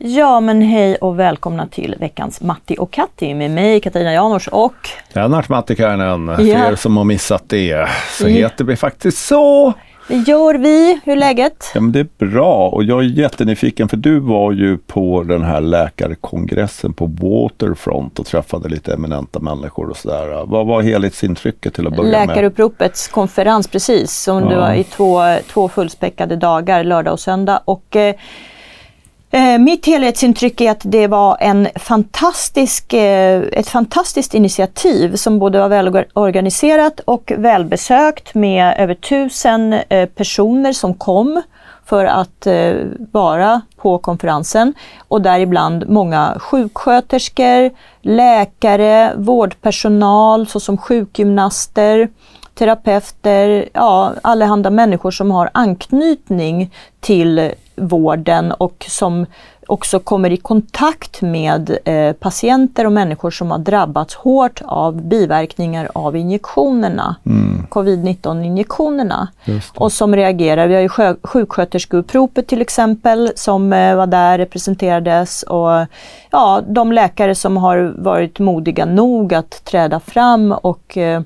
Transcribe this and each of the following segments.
Ja men hej och välkomna till veckans Matti och Katti med mig Katarina Janors och Lennart Mattikainen, för Ja. er som har missat det så Ja. heter vi faktiskt så. det gör vi. Hur är läget? Ja, men det är bra och jag är jättenyfiken för du var ju på den här läkarkongressen på Waterfront och träffade lite eminenta människor och sådär. Vad var helhetsintrycket till att börja med? Läkaruppropets konferens precis som Ja. det var i två, två fullspäckade dagar, lördag och söndag. Och, eh, eh, mitt helhetsintryck är att det var en fantastisk, eh, ett fantastiskt initiativ som både var välorganiserat och välbesökt med över tusen eh, personer som kom för att eh, vara på konferensen. Och däribland många sjuksköterskor, läkare, vårdpersonal såsom sjukgymnaster, terapeuter, ja, allehanda människor som har anknytning till vården och som också kommer i kontakt med eh, patienter och människor som har drabbats hårt av biverkningar av injektionerna, covid-19 injektionerna. Just det. Och som reagerar. Vi har ju sjö- sjuksköterskeuppropet till exempel som eh, var där, representerades och ja, de läkare som har varit modiga nog att träda fram och eh,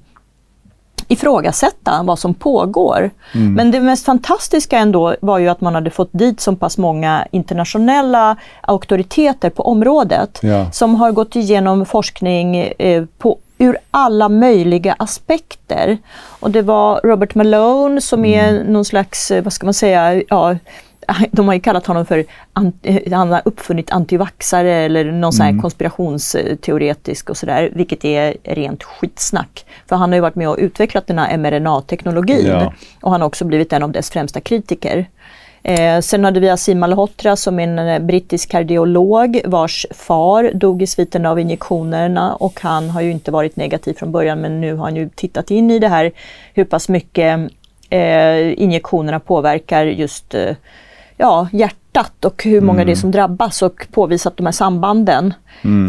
ifrågasätta vad som pågår. Men det mest fantastiska ändå var ju att man hade fått dit så pass många internationella auktoriteter på området Ja. som har gått igenom forskning eh, på, ur alla möjliga aspekter. Och det var Robert Malone som är någon slags, eh, vad ska man säga, ja, de har ju kallat honom för, eh, han har uppfunnit antivaxare eller någon sån här konspirationsteoretisk och sådär, vilket är rent skitsnack. För han har ju varit med och utvecklat den här mRNA-teknologin Ja. och han har också blivit en av dess främsta kritiker. Eh, sen hade vi Asim Malhotra som är en eh, brittisk kardiolog vars far dog i sviten av injektionerna och han har ju inte varit negativ från början men nu har han ju tittat in i det här hur pass mycket eh, injektionerna påverkar just eh, ja, hjärt hjärtat och hur många det är som drabbas och påvisat de här sambanden.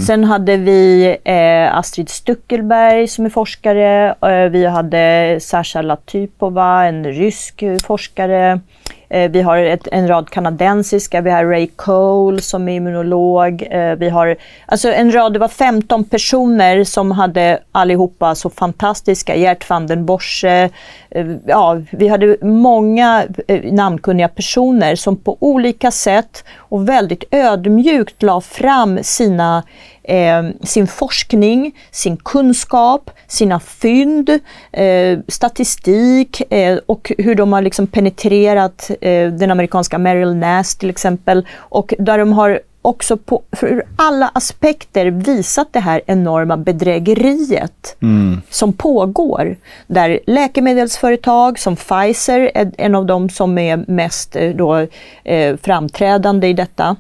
Sen hade vi eh, Astrid Stuckelberg som är forskare. Eh, vi hade Sasha Latypova, en rysk forskare. Eh, vi har ett, en rad kanadensiska. Vi har Ray Cole som är immunolog. Eh, vi har alltså en rad, det var 15 personer som hade allihopa så fantastiska. Gert van den Borsche. Eh, ja, vi hade många eh, namnkunniga personer som på olika sätt och väldigt ödmjukt la fram sina, eh, sin forskning, sin kunskap, sina fynd, eh, statistik eh, och hur de har liksom penetrerat eh, den amerikanska Merrill Nass till exempel. Och där de har också på, ur alla aspekter visat det här enorma bedrägeriet som pågår. Där läkemedelsföretag som Pfizer är en av de som är mest eh, då, eh, framträdande i detta.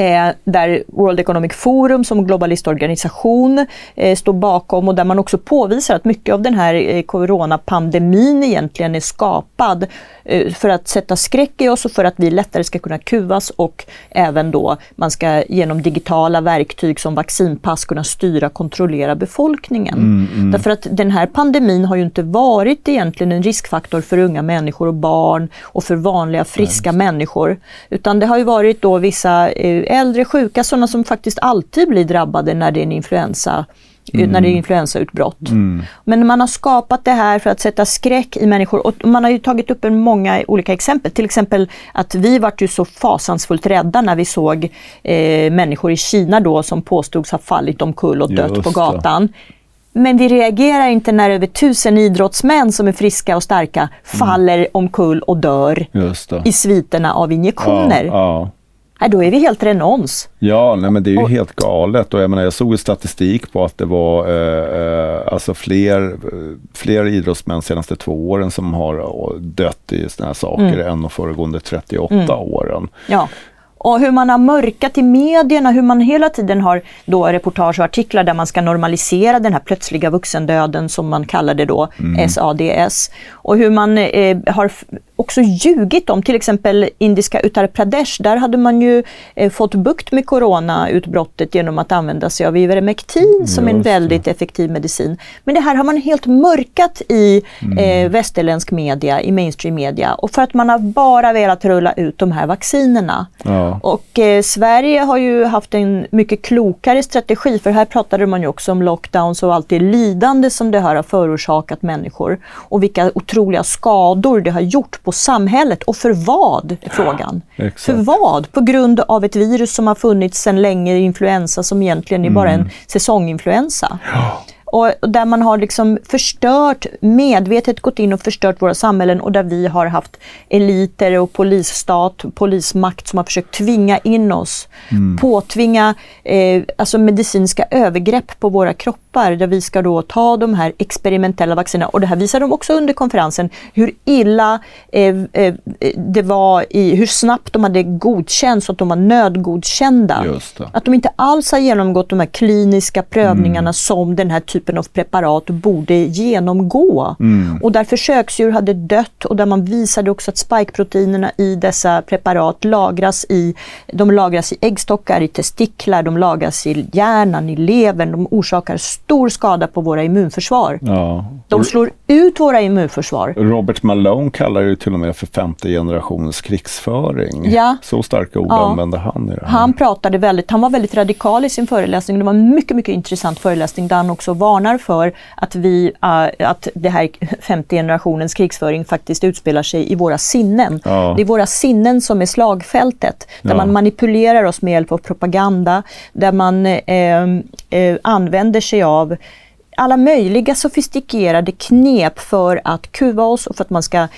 Eh, där World Economic Forum som globalistorganisation eh, står bakom och där man också påvisar att mycket av den här eh, coronapandemin egentligen är skapad eh, för att sätta skräck i oss och för att vi lättare ska kunna kuvas och även då man ska genom digitala verktyg som vaccinpass kunna styra och kontrollera befolkningen. Därför att den här pandemin har ju inte varit egentligen en riskfaktor för unga människor och barn och för vanliga friska människor. Utan det har ju varit då vissa eh, äldre sjuka, sådana som faktiskt alltid blir drabbade när det är en influensa när det är influensautbrott. Men man har skapat det här för att sätta skräck i människor och man har ju tagit upp en många olika exempel. Till exempel att vi vart ju så fasansfullt rädda när vi såg eh, människor i Kina då som påstods ha fallit omkull och dött Just på det. gatan. Men vi reagerar inte när över tusen idrottsmän som är friska och starka faller omkull och dör det. i sviterna av Ja, injektioner. ja. Nej, då är vi helt renons. Ja, nej, men det är ju Och- helt galet. Och jag, menar, jag såg statistik på att det var eh, eh, alltså fler, eh, fler idrottsmän de senaste två åren som har eh, dött i såna här saker än de föregående 38 åren. Ja. Och hur man har mörkat i medierna, hur man hela tiden har då reportage och artiklar där man ska normalisera den här plötsliga vuxendöden som man kallar det då, SADS. Och hur man eh, har också ljugit om. Till exempel indiska Uttar Pradesh, där hade man ju eh, fått bukt med coronautbrottet genom att använda sig av Ivermectin som en väldigt effektiv medicin. Men det här har man helt mörkat i mm. eh, västerländsk media, i mainstream media. Och för att man har bara velat rulla ut de här vaccinerna. Ja. Och eh, Sverige har ju haft en mycket klokare strategi, för här pratade man ju också om lockdowns och allt det lidande som det här har förorsakat människor. Och vilka otroliga skador det har gjort på samhället. Och för vad? är frågan. Ja, för vad? På grund av ett virus som har funnits sedan länge, influensa som egentligen är bara en mm. säsonginfluensa. Ja och där man har liksom förstört, medvetet gått in och förstört våra samhällen och där vi har haft eliter och polisstat, polismakt som har försökt tvinga in oss, mm. påtvinga eh, alltså medicinska övergrepp på våra kroppar där vi ska då ta de här experimentella vaccinerna och det här visar de också under konferensen hur illa eh, eh, det var i hur snabbt de hade godkänts och att de var nödgodkända. Att de inte alls har genomgått de här kliniska prövningarna mm. som den här typen typen av preparat borde genomgå. Mm. Och där försöksdjur hade dött och där man visade också att spikeproteinerna i dessa preparat lagras i, de lagras i äggstockar, i testiklar, de lagras i hjärnan, i levern. De orsakar stor skada på våra immunförsvar. Ja. De slår ut våra immunförsvar. Robert Malone kallar det till och med för femte generationens krigsföring. Ja. Så starka ord ja. använde han i det här. Han pratade väldigt, han var väldigt radikal i sin föreläsning. Det var en mycket, mycket intressant föreläsning där han också var varnar för att, vi, uh, att det här femte generationens krigsföring faktiskt utspelar sig i våra sinnen. Ja. Det är våra sinnen som är slagfältet, där ja. man manipulerar oss med hjälp av propaganda, där man eh, eh, använder sig av alla möjliga sofistikerade knep för att kuva oss och för att man ska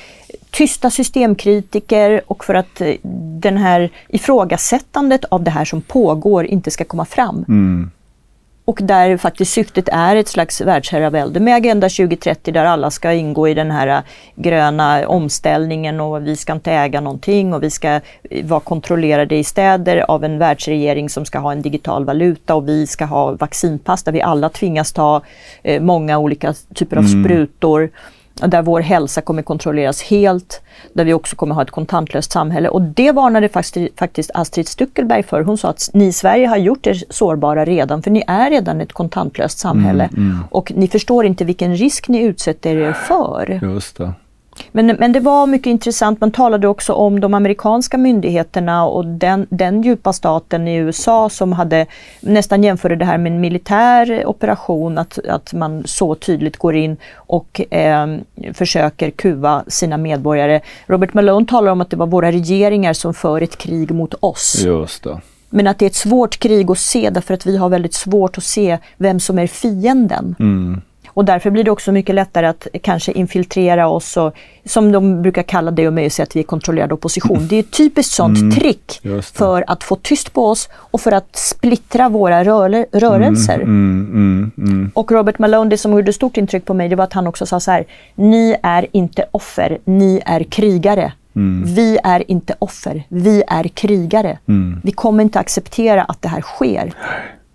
tysta systemkritiker och för att eh, den här ifrågasättandet av det här som pågår inte ska komma fram. Mm. Och där faktiskt syftet är ett slags världsherravälde med Agenda 2030 där alla ska ingå i den här äh, gröna omställningen och vi ska inte äga någonting och vi ska äh, vara kontrollerade i städer av en världsregering som ska ha en digital valuta och vi ska ha vaccinpass där vi alla tvingas ta eh, många olika typer av mm. sprutor där vår hälsa kommer kontrolleras helt, där vi också kommer ha ett kontantlöst samhälle. Och det varnade faktiskt Astrid Stuckelberg för. Hon sa att ni i Sverige har gjort er sårbara redan, för ni är redan ett kontantlöst samhälle. Mm, mm. Och ni förstår inte vilken risk ni utsätter er för. Just det. Men, men det var mycket intressant. Man talade också om de amerikanska myndigheterna och den, den djupa staten i USA som hade nästan jämförde det här med en militär operation, att, att man så tydligt går in och eh, försöker kuva sina medborgare. Robert Malone talar om att det var våra regeringar som för ett krig mot oss. Just det. Men att det är ett svårt krig att se därför att vi har väldigt svårt att se vem som är fienden. Mm. Och därför blir det också mycket lättare att kanske infiltrera oss och som de brukar kalla det och mig och säga att vi är kontrollerad opposition. Det är ett typiskt sånt mm, trick för att få tyst på oss och för att splittra våra rör rörelser. Mm, mm, mm, mm, och Robert Malone, det som gjorde stort intryck på mig, det var att han också sa så här, ni är inte offer, ni är krigare. Mm. Vi är inte offer, vi är krigare. Vi kommer inte acceptera att det här sker.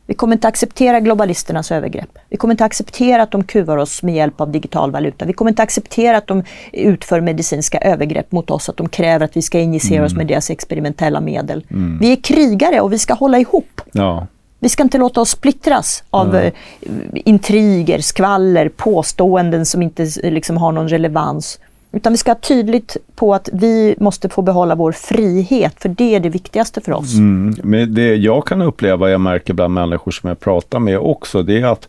Vi kommer inte acceptera globalisternas övergrepp. Vi kommer inte acceptera att de kuvar oss med hjälp av digital valuta. Vi kommer inte acceptera att de utför medicinska övergrepp mot oss, att de kräver att vi ska injicera mm. oss med deras experimentella medel. Mm. Vi är krigare och vi ska hålla ihop. Ja. Vi ska inte låta oss splittras av mm. intriger, skvaller, påståenden som inte liksom, har någon relevans. Utan vi ska ha tydligt på att vi måste få behålla vår frihet, för det är det viktigaste för oss. Mm, men det jag kan uppleva, jag märker bland människor som jag pratar med också, det är att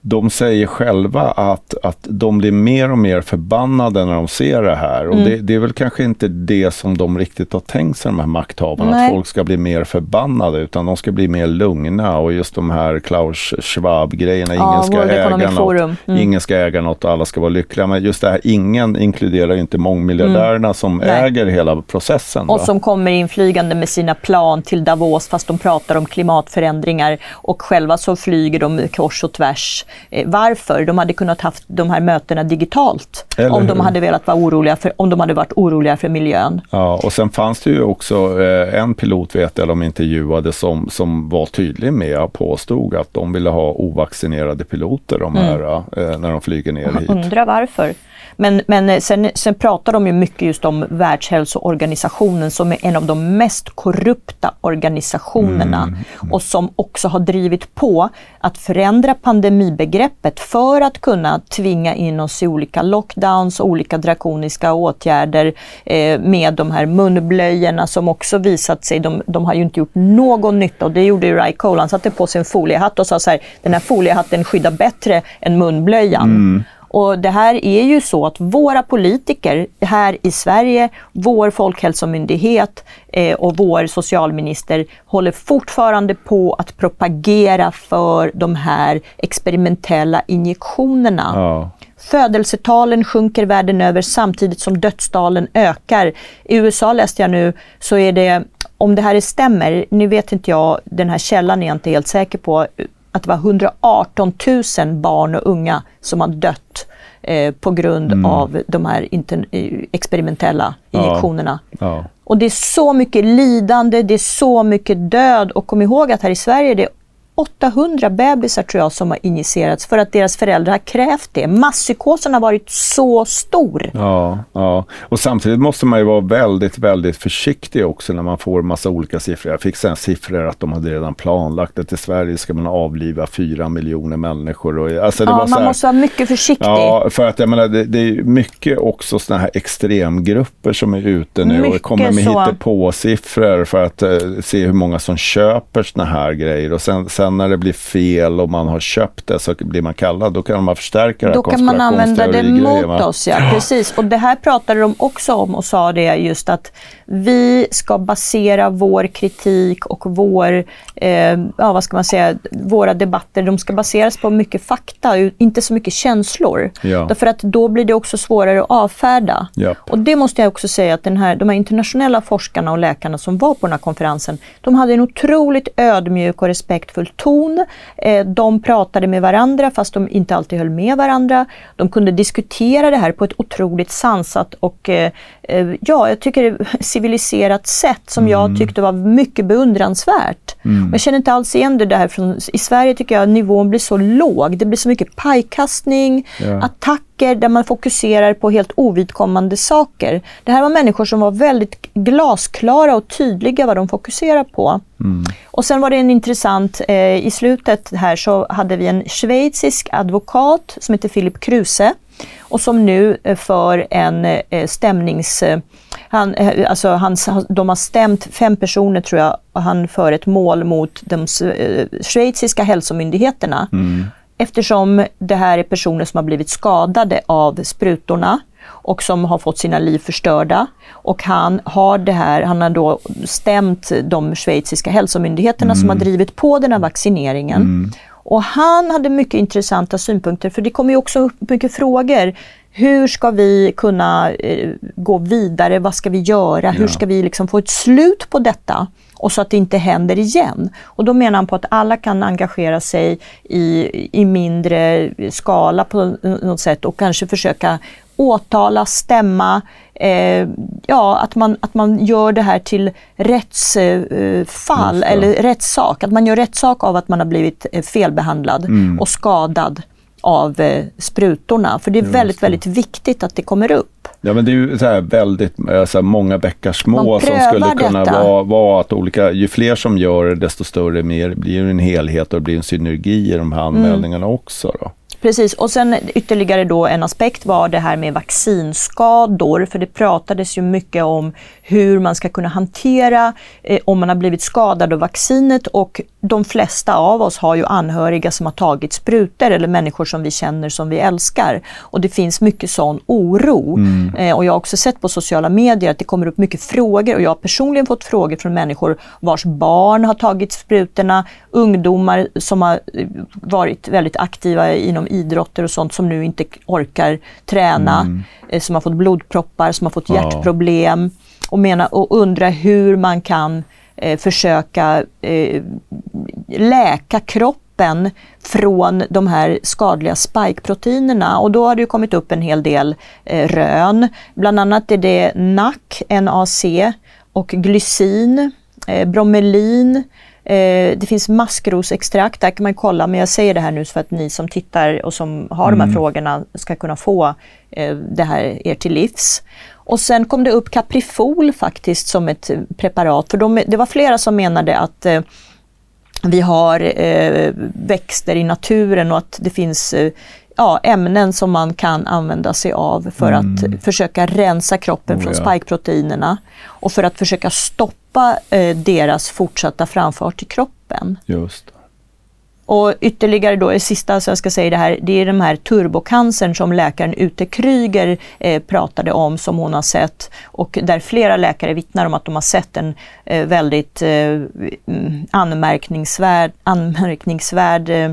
de säger själva att, att de blir mer och mer förbannade när de ser det här. Och mm. det, det, är väl kanske inte det som de riktigt har tänkt sig, de här makthavarna, Nej. att folk ska bli mer förbannade, utan de ska bli mer lugna. Och just de här Klaus Schwab-grejerna, ingen, ja, ska äga något, mm. ingen ska äga något och alla ska vara lyckliga. Men just det här, ingen inkluderar inte mångmiljardärerna mm. som Nej. äger hela processen. Och va? som kommer inflygande med sina plan till Davos, fast de pratar om klimatförändringar och själva så flyger de kors och tvärs varför? De hade kunnat haft de här mötena digitalt Eller om de hade velat vara oroliga för, om de hade varit oroliga för miljön. Ja, och sen fanns det ju också eh, en pilot, vet jag, de intervjuade som, som var tydlig med och påstod att de ville ha ovaccinerade piloter, de här, eh, när de flyger ner hit. Undrar varför. Men, men eh, sen, sen pratar de ju mycket just om Världshälsoorganisationen som är en av de mest korrupta organisationerna och som också har drivit på att förändra begreppet för att kunna tvinga in oss i olika lockdowns och olika drakoniska åtgärder eh, med de här munblöjorna som också visat sig, de, de har ju inte gjort någon nytta och det gjorde ju Ry Cole, han satte på sig en foliehatt och sa så här, den här foliehatten skyddar bättre än munblöjan. Mm. Och det här är ju så att våra politiker här i Sverige, vår folkhälsomyndighet eh, och vår socialminister håller fortfarande på att propagera för de här experimentella injektionerna. Ja. Födelsetalen sjunker världen över samtidigt som dödstalen ökar. I USA läste jag nu så är det, om det här stämmer, nu vet inte jag, den här källan är jag inte helt säker på, att det var 118 000 barn och unga som har dött eh, på grund av de här eh, experimentella Ja. injektionerna. Ja. Och det är så mycket lidande, det är så mycket död och kom ihåg att här i Sverige är det 800 bebisar tror jag som har injicerats för att deras föräldrar har krävt det. Masspsykosen har varit så stor. Ja, ja, och samtidigt måste man ju vara väldigt, väldigt försiktig också när man får massa olika siffror. Jag fick sen siffror att de hade redan planlagt att i Sverige ska man avliva fyra miljoner människor. Och, alltså Ja, man här, måste vara mycket försiktig. Ja, för att jag menar, det, det är mycket också såna här extremgrupper som är ute nu och Mycket kommer med så. hittepåsiffror för att eh, se hur många som köper såna här grejer. Och sen, sen när det blir fel och man har köpt det så blir man kallad. Då kan man förstärka det här Då kan man använda det mot oss. Ja, precis. Och det här pratade de också om och sa det just att vi ska basera vår kritik och vår, eh, ja vad ska man säga, våra debatter, de ska baseras på mycket fakta, inte så mycket känslor. Ja. Därför att då blir det också svårare att avfärda. Japp. Och det måste jag också säga att den här, de här internationella forskarna och läkarna som var på den här konferensen, de hade en otroligt ödmjuk och respektfull ton. Eh, de pratade med varandra fast de inte alltid höll med varandra. De kunde diskutera det här på ett otroligt sansat och eh, ja, jag tycker civiliserat sätt som jag tyckte var mycket beundransvärt. Och Jag känner inte alls igen det där från, i Sverige tycker jag nivån blir så låg. Det blir så mycket pajkastning, Ja. attacker där man fokuserar på helt ovidkommande saker. Det här var människor som var väldigt glasklara och tydliga vad de fokuserar på. Och sen var det en intressant, eh, i slutet här så hade vi en schweizisk advokat som heter Philip Kruse och som nu eh, för en eh, stämnings... Eh, han, alltså hans, de har stämt fem personer tror jag och han för ett mål mot de schweiziska hälsomyndigheterna. Eftersom det här är personer som har blivit skadade av sprutorna och som har fått sina liv förstörda. Och han har det här, han har då stämt de schweiziska hälsomyndigheterna som har drivit på den här vaccineringen. Och han hade mycket intressanta synpunkter för det kommer ju också upp mycket frågor. Hur ska vi kunna eh, gå vidare? Vad ska vi göra? Hur ska vi liksom få ett slut på detta? Och så att det inte händer igen. Och då menar han på att alla kan engagera sig i, i mindre skala på något sätt och kanske försöka åtala, stämma, eh, ja, att man, att man gör det här till rättsfall det. eller rättssak. Att man gör rättssak av att man har blivit eh, felbehandlad Mm. och skadad av eh, sprutorna. För det är Just väldigt, det. väldigt viktigt att det kommer upp. Ja men det är ju så här väldigt eh, så här många bäckar små som skulle kunna vara, vara att olika, ju fler som gör det desto större mer, blir det en helhet och det blir en synergi i de här anmälningarna också. Då. Precis, och sen ytterligare då en aspekt var det här med vaccinskador. För det pratades ju mycket om hur man ska kunna hantera eh, om man har blivit skadad av vaccinet och de flesta av oss har ju anhöriga som har tagit sprutor eller människor som vi känner som vi älskar. Och det finns mycket sån oro. Eh, och jag har också sett på sociala medier att det kommer upp mycket frågor och jag har personligen fått frågor från människor vars barn har tagit sprutorna, ungdomar som har eh, varit väldigt aktiva inom idrotter och sånt som nu inte orkar träna, eh, som har fått blodproppar, som har fått Ja. hjärtproblem och, mena, och undra hur man kan eh, försöka eh, läka kroppen kroppen från de här skadliga spikeproteinerna. Och då har det kommit upp en hel del eh, rön. Bland annat är det NAC, NAC och glycin, eh, bromelin, eh, det finns maskrosextrakt, där kan man kolla, men jag säger det här nu för att ni som tittar och som har mm. de här mm. frågorna ska kunna få eh, det här er till livs. Och sen kom det upp Caprifol faktiskt som ett preparat, för de, det var flera som menade att eh, vi har eh, växter i naturen och att det finns eh, ja, ämnen som man kan använda sig av för mm. att försöka rensa kroppen oh, från ja. spikeproteinerna och för att försöka stoppa eh, deras fortsatta framfart i kroppen. Just. Och ytterligare då, det sista som jag ska säga det här, det är den här turbocancern som läkaren Ute Kryger eh, pratade om som hon har sett och där flera läkare vittnar om att de har sett en eh, väldigt eh, mm, anmärkningsvärd, anmärkningsvärd eh,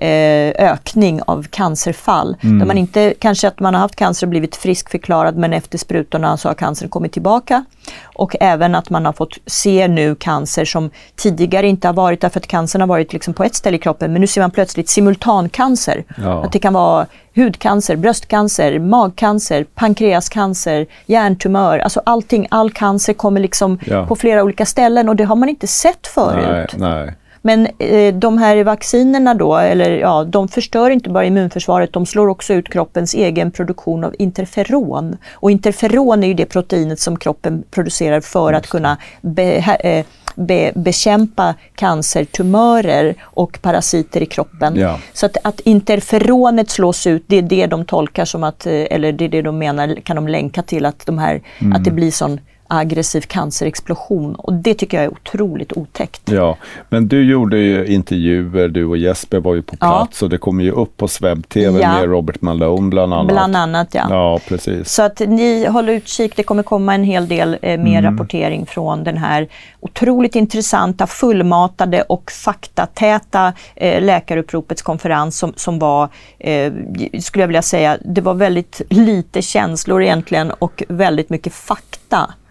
ökning av cancerfall. Mm. Där man inte, kanske att man har haft cancer och blivit friskförklarad men efter sprutorna så har cancern kommit tillbaka. Och även att man har fått se nu cancer som tidigare inte har varit därför att cancern har varit liksom på ett ställe i kroppen men nu ser man plötsligt simultancancer. Ja. Att det kan vara hudcancer, bröstcancer, magcancer, pankreascancer, hjärntumör. Alltså allting, all cancer kommer liksom ja. på flera olika ställen och det har man inte sett förut. Nej, nej. Men eh, de här vaccinerna då, eller ja, de förstör inte bara immunförsvaret, de slår också ut kroppens egen produktion av interferon. Och interferon är ju det proteinet som kroppen producerar för att kunna be, eh, be, bekämpa cancertumörer och parasiter i kroppen. Ja. Så att, att interferonet slås ut, det är det de tolkar som att, eh, eller det är det de menar, kan de länka till att, de här, mm. att det blir sån aggressiv cancerexplosion och det tycker jag är otroligt otäckt. Ja, men du gjorde ju intervjuer, du och Jesper var ju på plats ja. och det kommer ju upp på Swebb-TV ja. med Robert Malone bland annat. Bland annat ja. Ja, precis. Så att ni håller utkik, det kommer komma en hel del eh, mer mm. rapportering från den här otroligt intressanta, fullmatade och faktatäta eh, läkaruppropets konferens som, som var, eh, skulle jag vilja säga, det var väldigt lite känslor egentligen och väldigt mycket fakta.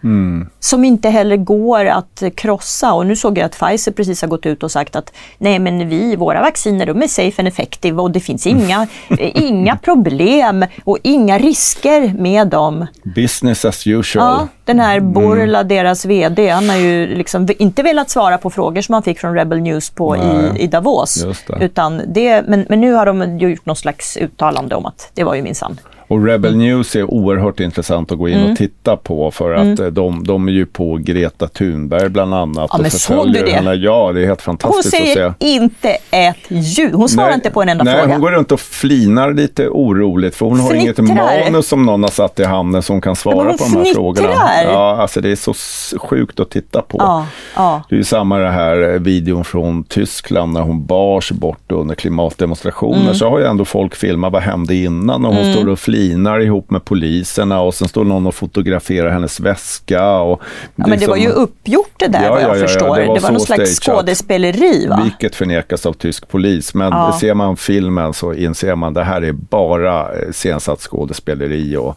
Mm. Som inte heller går att krossa. Och nu såg jag att Pfizer precis har gått ut och sagt att nej men vi, våra vacciner de är safe and effective och det finns inga, inga problem och inga risker med dem. Business as usual. Ja, den här mm. Borla, mm. deras VD, han har ju liksom inte velat svara på frågor som han fick från Rebel News på i, i, Davos. Det. Utan det, men, men nu har de gjort något slags uttalande om att det var ju minsann och Rebel. News är oerhört intressant att gå in mm. och titta på för att mm. de, de är ju på Greta Thunberg bland annat. Ja, men såg du det? Henne. Ja, det är helt fantastiskt Hon säger inte ett ljud. Hon svarar nej, inte på en enda nej, fråga. Nej, hon går runt och flinar lite oroligt för hon fnittrar. har inget manus som någon har satt i handen som kan svara på de här frågorna. Ja, alltså det är så sjukt att titta på. Ja, ja. Det är samma det här eh, videon från Tyskland när hon bars bort under klimatdemonstrationer. Mm. Så har ju ändå folk filmat vad hände innan och hon mm. står och flinar flinar ihop med poliserna och sen står någon och fotograferar hennes väska. Och ja, men det var ju uppgjort det där ja, vad jag ja, förstår. det var, det var någon slags skådespeleri va? Vilket förnekas av tysk polis. Men ser man filmen så inser man att det här är bara eh, scensatt skådespeleri. Och,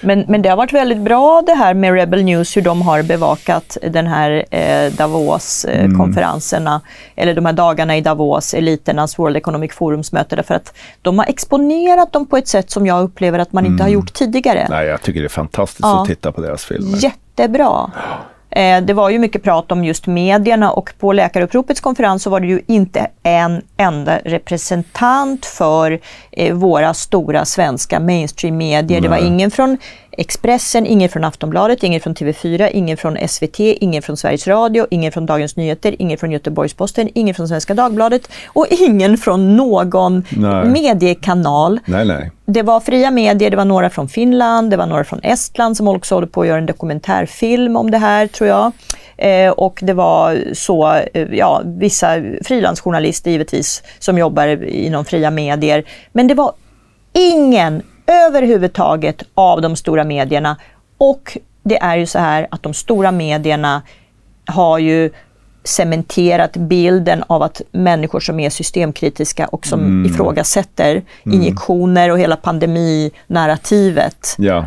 men, men det har varit väldigt bra det här med Rebel News, hur de har bevakat den här eh, Davos-konferenserna, mm. eller de här dagarna i Davos, eliternas World Economic Forums möte, därför att de har exponerat dem på ett sätt som jag upplever att man mm. inte har mm. gjort tidigare. Nej, jag tycker det är fantastiskt ja. att titta på deras filmer. Jättebra. Eh, det var ju mycket prat om just medierna och på Läkaruppropets konferens så var det ju inte en enda representant för eh, våra stora svenska mainstream-medier. Det var ingen från Expressen, ingen från Aftonbladet, ingen från TV4, ingen från SVT, ingen från Sveriges Radio, ingen från Dagens Nyheter, ingen från Göteborgs-Posten, ingen från Svenska Dagbladet och ingen från någon nej. mediekanal. Nej, nej. Det var fria medier, det var några från Finland, det var några från Estland som också håller på att göra en dokumentärfilm om det här tror jag. Eh, och det var så, eh, ja, vissa frilansjournalister givetvis som jobbar inom fria medier. Men det var ingen överhuvudtaget av de stora medierna. Och det är ju så här att de stora medierna har ju cementerat bilden av att människor som är systemkritiska och som mm. ifrågasätter mm. injektioner och hela pandeminarrativet. Ja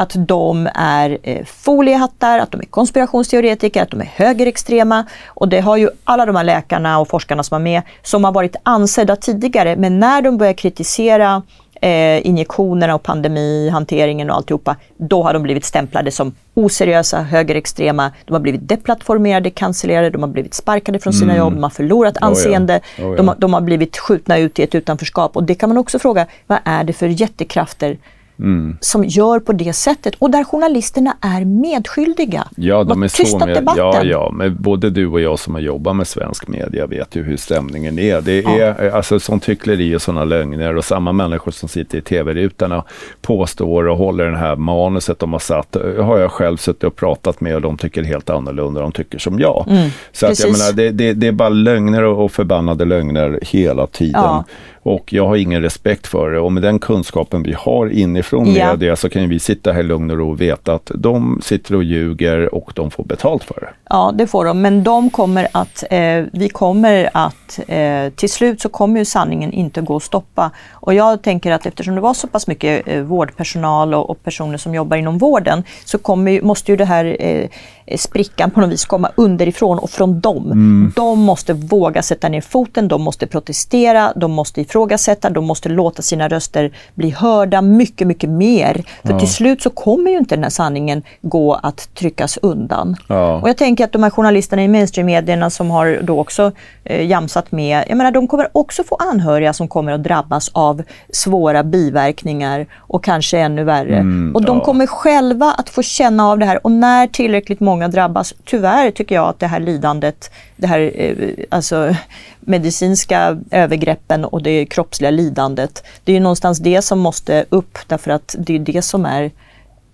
att de är eh, foliehattar, att de är konspirationsteoretiker, att de är högerextrema. Och det har ju alla de här läkarna och forskarna som var med, som har varit ansedda tidigare, men när de börjar kritisera eh, injektionerna och pandemihanteringen och alltihopa, då har de blivit stämplade som oseriösa, högerextrema. De har blivit deplattformerade, cancellerade, de har blivit sparkade från sina jobb, de har förlorat anseende, Oh ja. Oh ja. De, de har blivit skjutna ut i ett utanförskap. Och det kan man också fråga, vad är det för jättekrafter Mm. som gör på det sättet och där journalisterna är medskyldiga. Ja, de är så med, debatten. ja, ja, men både du och jag som har jobbat med svensk media vet ju hur stämningen är. Det är ja. alltså sånt hyckleri och sådana lögner och samma människor som sitter i tv-rutorna påstår och håller det här manuset de har satt, har jag själv suttit och pratat med och de tycker helt annorlunda, de tycker som jag. Mm, så att jag menar, det, det, det är bara lögner och, och förbannade lögner hela tiden. Ja. Och jag har ingen respekt för det och med den kunskapen vi har inifrån Ja. media så kan ju vi sitta här i lugn och ro och veta att de sitter och ljuger och de får betalt för det. Ja, det får de. Men de kommer att, eh, vi kommer att, eh, till slut så kommer ju sanningen inte gå att stoppa. Och jag tänker att eftersom det var så pass mycket eh, vårdpersonal och, och personer som jobbar inom vården så kommer, måste ju det här eh, sprickan på något vis komma underifrån och från dem. De måste våga sätta ner foten, de måste protestera, de måste ifrågasätta, de måste låta sina röster bli hörda mycket, mycket mer. För till slut så kommer ju inte den här sanningen gå att tryckas undan. Ja. Och jag tänker att de här journalisterna i mainstream-medierna som har då också eh, jamsat med, jag menar de kommer också få anhöriga som kommer att drabbas av svåra biverkningar och kanske ännu värre. och de ja. kommer själva att få känna av det här och när tillräckligt många drabbas, tyvärr tycker jag att det här lidandet, det här eh, alltså medicinska övergreppen och det kroppsliga lidandet, det är ju någonstans det som måste upp därför att det är det som är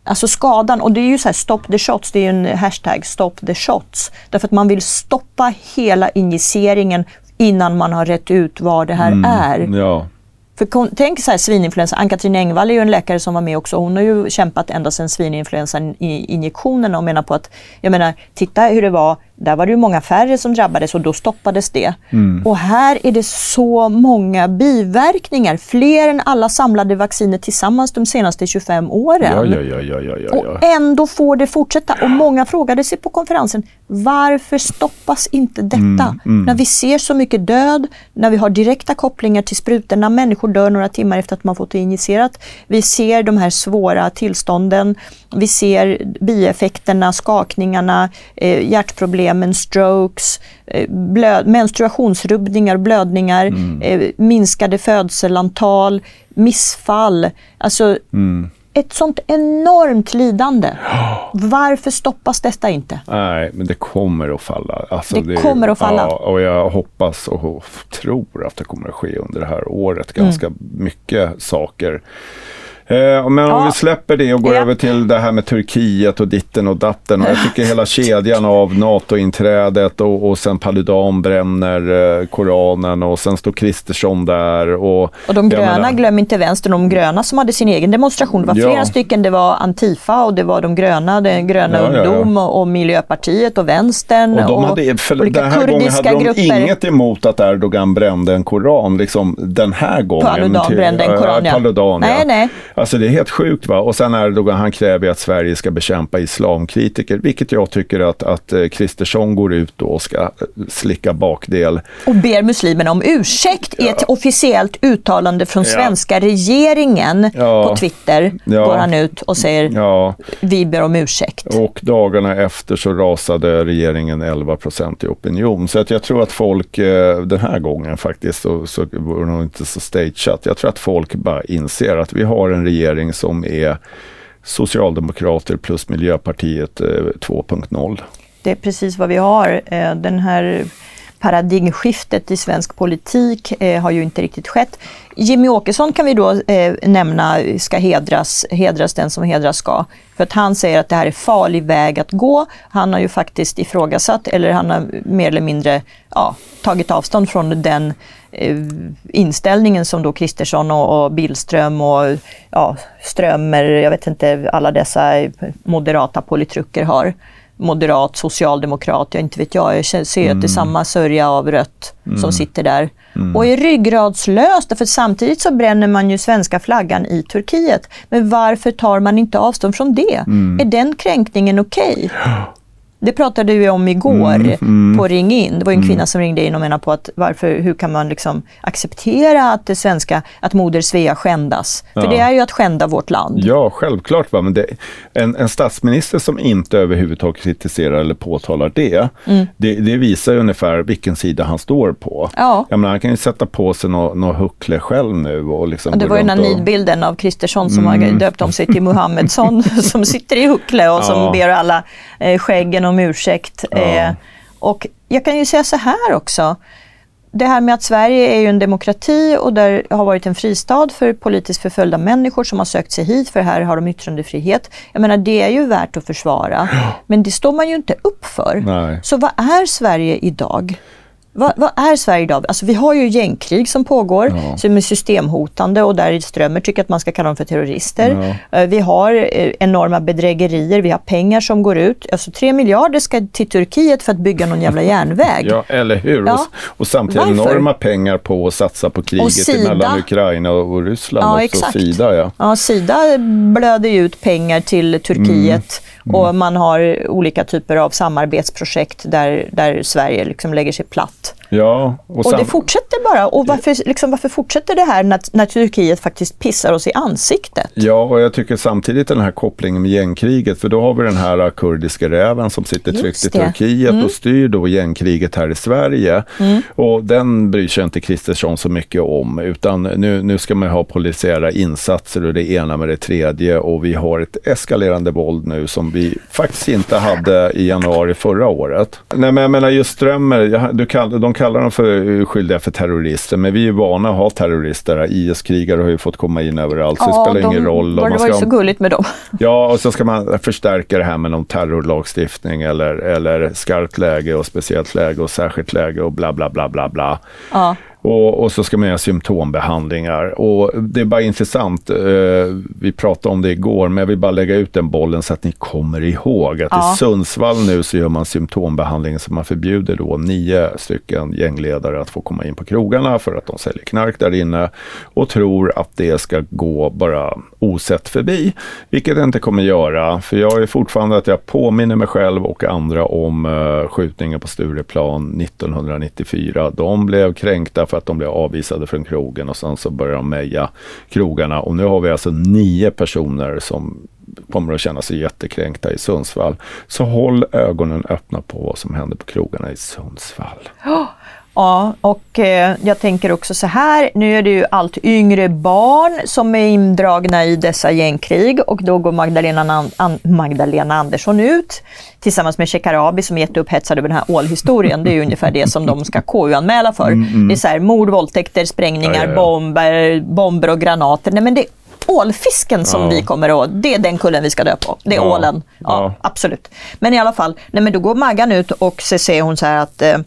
Alltså skadan, och det är ju så här stop the shots, det är ju en hashtag stop the shots. Därför att man vill stoppa hela injiceringen innan man har rätt ut vad det här är. Ja. För tänk så här svininfluensa, Ann-Katrin Engvall är ju en läkare som var med också, hon har ju kämpat ända sedan svininfluensan i injektionerna och menar på att, jag menar, titta hur det var, där var det ju många färre som drabbades och då stoppades det. Och här är det så många biverkningar, fler än alla samlade vacciner tillsammans de senaste 25 åren. Ja, ja, ja, Och ändå får det fortsätta. Och många frågade sig på konferensen, varför stoppas inte detta? När vi ser så mycket död, när vi har direkta kopplingar till sprutorna, människor dör några timmar efter att man fått det injicerat. Vi ser de här svåra tillstånden, vi ser bieffekterna, skakningarna, eh, hjärtproblemen, strokes, eh, blöd, menstruationsrubbningar, blödningar, eh, minskade födselantal, missfall. Alltså, ett sånt enormt lidande. Varför stoppas detta inte? Nej, men det kommer att falla. Alltså, Det kommer att falla. Ja, och jag hoppas och tror att det kommer att ske under det här året. Mm. Ganska mycket saker. Eh, men om Ja. vi släpper det och går Ja. över till det här med Turkiet och ditten och datten. Och jag tycker hela kedjan av NATO-inträdet och, och sen Paludan bränner eh, Koranen och sen står Kristersson där. Och, Och de gröna, menar- glöm inte vänstern, de gröna som hade sin egen demonstration. Det var Ja. flera stycken, det var Antifa och det var de gröna, den gröna Ja, ja, ja. ungdom och, och Miljöpartiet och vänstern Och de hade, för olika den här gången hade de grupper. inget emot att Erdogan brände en koran, liksom den här gången. Paludan Till- brände en ja, koran, ja. Paludan, Nej, ja. nej. Alltså det är helt sjukt va. Och sen Erdogan, han kräver att Sverige ska bekämpa islamkritiker, vilket jag tycker att, att eh, Kristersson går ut och ska eh, slicka bakdel. och ber muslimerna om ursäkt i ett officiellt uttalande från Ja. svenska regeringen Ja. på Twitter. Ja. Går han ut och säger Ja, vi ber om ursäkt. och dagarna efter så rasade regeringen 11 procent i opinion. Så att jag tror att folk eh, den här gången faktiskt, så, så var det nog inte så stageat. Jag tror att folk bara inser att vi har en regering som är Socialdemokrater plus Miljöpartiet eh, 2.0. Det är precis vad vi har. Eh, den här paradigmskiftet i svensk politik eh, har ju inte riktigt skett. Jimmy Åkesson kan vi då eh, nämna ska hedras, hedras den som hedras ska. För att han säger att det här är farlig väg att gå. Han har ju faktiskt ifrågasatt, eller han har mer eller mindre ja, tagit avstånd från den inställningen som då Kristersson och, och Billström och ja, Strömmer, jag vet inte, alla dessa eh, moderata politruker har moderat, socialdemokrat, jag inte vet jag. Jag ser att det är samma sörja av rött som sitter där. mm. och är ryggradslöst. För samtidigt så bränner man ju svenska flaggan i Turkiet. Men varför tar man inte avstånd från det? Mm. Är den kränkningen okej? Okay? Det pratade vi om igår mm, mm, på Ring In. Det var en mm. kvinna som ringde in och menade på att varför, hur kan man liksom acceptera att det svenska, att moder Svea skändas? För ja. det är ju att skända vårt land. Ja, självklart. Va? Men det, en, en statsminister som inte överhuvudtaget kritiserar eller påtalar det, mm. det, det, visar ju ungefär vilken sida han står på. Ja. Jag menar, han kan ju sätta på sig något nå huckle själv nu. Och liksom och det var ju den här nidbilden av Kristersson som har mm. döpt om sig till Muhammedson som sitter i huckle och ja. som ber alla eh, skäggen om ursäkt. Ja. Eh, och jag kan ju säga så här också. Det här med att Sverige är ju en demokrati och där har varit en fristad för politiskt förföljda människor som har sökt sig hit för här har de yttrandefrihet. Jag menar det är ju värt att försvara. Men det står man ju inte upp för. Nej. Så vad är Sverige idag? Vad, vad, är Sverige idag? Alltså vi har ju gängkrig som pågår, ja. som är systemhotande och där Strömmer tycker att man ska kalla dem för terrorister. Ja. Eh, vi har eh, enorma bedrägerier, vi har pengar som går ut. Alltså tre miljarder ska till Turkiet för att bygga någon jävla järnväg. Ja, eller hur? Ja. Och, och samtidigt Varför? enorma pengar på att satsa på kriget mellan Ukraina och Ryssland. Ja, också. Exakt. Sida, ja. ja, Sida blöder ut pengar till Turkiet. Mm Mm. Och man har olika typer av samarbetsprojekt där, där Sverige liksom lägger sig platt. Ja, och, och det fortsätter bara. Och varför, liksom, varför fortsätter det här när, när Turkiet faktiskt pissar oss i ansiktet? Ja, och jag tycker samtidigt den här kopplingen med gängkriget, för då har vi den här kurdiska räven som sitter tryggt i Turkiet mm. och styr då gängkriget här i Sverige. Mm. Och den bryr sig inte Kristersson så mycket om, utan nu, nu ska man ha polisiära insatser och det ena med det tredje och vi har ett eskalerande våld nu som vi faktiskt inte hade i januari förra året. Nej, men jag menar just Strömmer, du kall, de kallar dem för skyldiga för terrorister, men vi är ju vana att ha terrorister. IS-krigare har ju fått komma in överallt, så ja, det spelar de, ingen roll. Det var ju så gulligt med dem. Ja, och så ska man förstärka det här med någon terrorlagstiftning eller, eller skarpt läge och speciellt läge och särskilt läge och bla bla bla bla bla. Ja. Och, och, så ska man göra symptombehandlingar. Och det är bara intressant, eh, vi pratade om det igår, men jag vill bara lägga ut den bollen så att ni kommer ihåg att ja. i Sundsvall nu så gör man symptombehandling så man förbjuder då nio stycken gängledare att få komma in på krogarna för att de säljer knark där inne och tror att det ska gå bara osett förbi, vilket det inte kommer göra. För jag är fortfarande att jag påminner mig själv och andra om uh, skjutningen på Stureplan 1994. De blev kränkta för att de blev avvisade från krogen och sen så började de meja krogarna och nu har vi alltså nio personer som kommer att känna sig jättekränkta i Sundsvall. Så håll ögonen öppna på vad som händer på krogarna i Sundsvall. Oh. Ja, och eh, jag tänker också så här, nu är det ju allt yngre barn som är indragna i dessa gängkrig och då går Magdalena, An Magdalena Andersson ut tillsammans med Shekarabi som är jätteupphetsad över den här ålhistorien. Det är ju ungefär det som de ska KU-anmäla för. Mm, mm. Det är så här, mord, våldtäkter, sprängningar, ja, ja, ja. Bomber, bomber och granater. Nej men det är ålfisken som ja. vi kommer att, det är den kullen vi ska dö på. Det är ja. ålen. Ja, absolut. Men i alla fall, nej men då går Maggan ut och så säger hon så här att eh,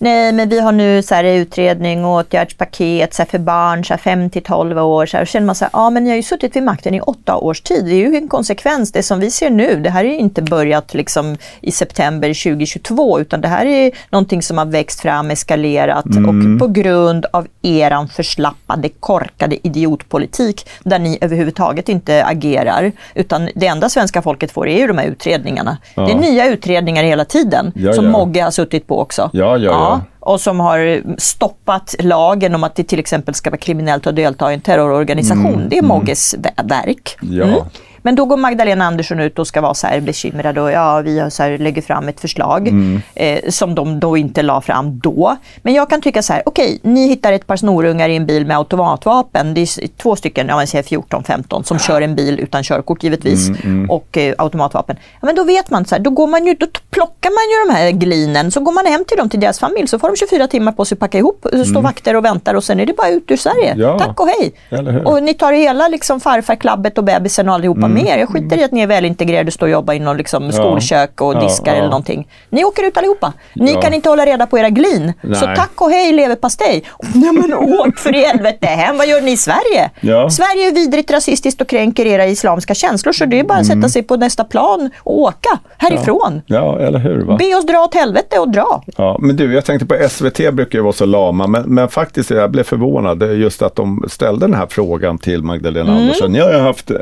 Nej, men vi har nu så här utredning och åtgärdspaket så för barn så 5 till 12 år. Så här, och känner man så här, ja men ni har ju suttit vid makten i åtta års tid. Det är ju en konsekvens. Det som vi ser nu, det här är inte börjat liksom i september 2022 utan det här är någonting som har växt fram, eskalerat mm. och på grund av eran förslappade, korkade idiotpolitik där ni överhuvudtaget inte agerar. Utan det enda svenska folket får är ju de här utredningarna. Ja. Det är nya utredningar hela tiden ja, som ja. Mogge har suttit på också. Ja, ja, ja och som har stoppat lagen om att det till exempel ska vara kriminellt att delta i en terrororganisation. Mm, det är mm. Mogges verk. Ja. Mm. Men då går Magdalena Andersson ut och ska vara så här bekymrad och ja, vi har så här, lägger fram ett förslag mm. eh, som de då inte la fram då. Men jag kan tycka så här, okej, okay, ni hittar ett par snorungar i en bil med automatvapen. Det är två stycken, ja man säger 14-15, som kör en bil utan körkort givetvis mm, mm. och eh, automatvapen. Ja, men då vet man så här, då går man ju, då plockar man ju de här glinen, så går man hem till dem, till deras familj, så får de 24 timmar på sig att packa ihop, så står mm. vakter och väntar och sen är det bara ut ur Sverige. Ja. Tack och hej! Och ni tar hela liksom farfarklabbet och bebisen och alltihopa ta med er. Jag skiter i att ni är välintegrerade och står och jobbar inom liksom skolkök och diskar eller någonting. Ni åker ut allihopa. Ni kan inte hålla reda på era glin. Så Nej. tack och hej leverpastej. Nej men åk för i helvete hem. Vad gör ni i Sverige? Sverige är vidrigt rasistiskt och kränker era islamska känslor. Så det är bara att sätta sig på nästa plan och åka härifrån. Ja, eller hur? Va? Be oss dra åt helvete och dra. Ja, men du, jag tänkte på SVT brukar ju vara så lama, men, men faktiskt jag blev förvånad just att de ställde den här frågan till Magdalena Andersson. Ni har ju haft eh,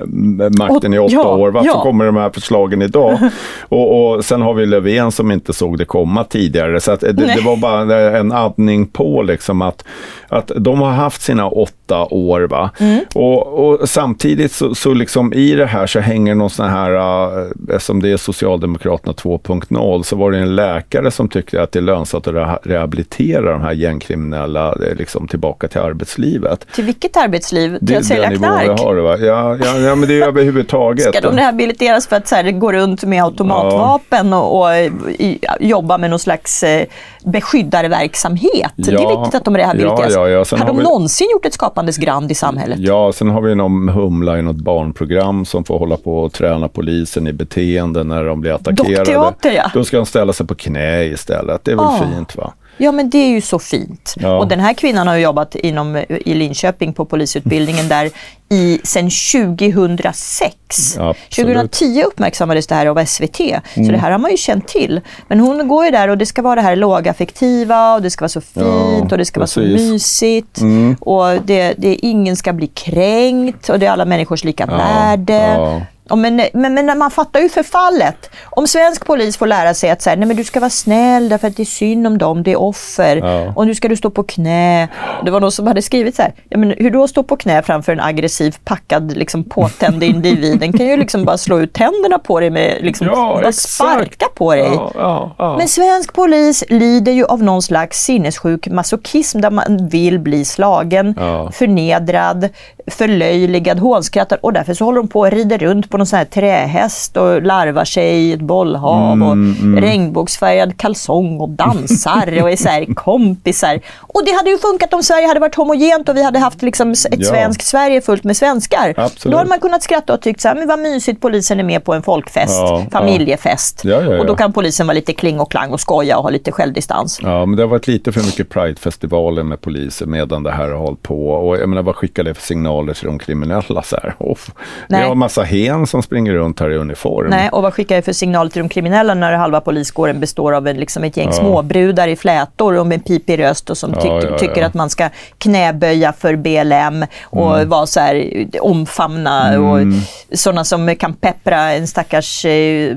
makten i åtta ja, år, varför ja. kommer de här förslagen idag? och, och sen har vi Löfven som inte såg det komma tidigare, så det, det var bara en andning på liksom att, att de har haft sina åtta år. Va? Mm. Och, och samtidigt så, så liksom i det här så hänger någon sån här, uh, eftersom det är Socialdemokraterna 2.0, så var det en läkare som tyckte att det är lönsamt att reha- rehabilitera de här gängkriminella eh, liksom, tillbaka till arbetslivet. Till vilket arbetsliv? Till Det att sälja knark? vi har. Va? Ja, ja, ja, men det är överhuvudtaget. Ska de rehabiliteras för att så här, gå runt med automatvapen och, och i, jobba med någon slags eh, beskyddarverksamhet? det är Ja, viktigt att de rehabiliteras. ja, ja, ja. Sen har de vi- någonsin gjort ett skapandes grand i samhället? Ja, sen har vi någon humla i något barnprogram som får hålla på och träna polisen i beteende när de blir attackerade. Dockteater, ja. Då ska de ställa sig på knä istället. Det är väl Ah. fint va? Ja men det är ju så fint. Ja. Och den här kvinnan har jobbat inom, i Linköping på polisutbildningen där i, sen 2006. Ja, absolut. 2010 uppmärksammades det här av SVT. Så det här har man ju känt till. Men hon går ju där och det ska vara det här lågaffektiva och det ska vara så fint Ja, och det ska vara så precis. mysigt. Mm. Och det, det, ingen ska bli kränkt och det är alla människors lika värde. Men, men, men man fattar ju förfallet. Om svensk polis får lära sig att så här, nej, men du ska vara snäll därför att det är synd om dem, det är offer. Ja. Och nu ska du stå på knä. Det var någon som hade skrivit så här, ja, men hur då stå på knä framför en aggressiv, packad, liksom, påtänd individ? Den kan ju liksom bara slå ut tänderna på dig med, liksom, Ja, bara exakt. sparka på dig. Ja. Men svensk polis lider ju av någon slags sinnessjuk masochism där man vill bli slagen, förnedrad, förlöjligad, hånskrattad och därför så håller de på och rider runt på någon sån här trähäst och larvar sig i ett bollhav Mm, och regnbågsfärgad kalsong och dansar och är så här kompisar. Och det hade ju funkat om Sverige hade varit homogent och vi hade haft liksom ett Ja. svenskt Sverige fullt med svenskar. Absolut. Då hade man kunnat skratta och tyckt så här, men vad mysigt polisen är med på en folkfest, Ja, familjefest. Ja. Och då kan polisen vara lite kling och klang och skoja och ha lite självdistans. Ja, men det har varit lite för mycket Pride-festivaler med poliser medan det här har hållit på. Och jag menar, vad skickar det för signaler till de kriminella? Så här? Off. Vi har massa hen som springer runt här i uniform. Nej, och vad skickar jag för signal till de kriminella när halva poliskåren består av en, liksom ett gäng småbrudar i flätor och med en pipig röst och som Ja, tyck, ja, tycker ja. att man ska knäböja för BLM och vara så här, omfamna Mm. och sådana som kan peppra en stackars eh,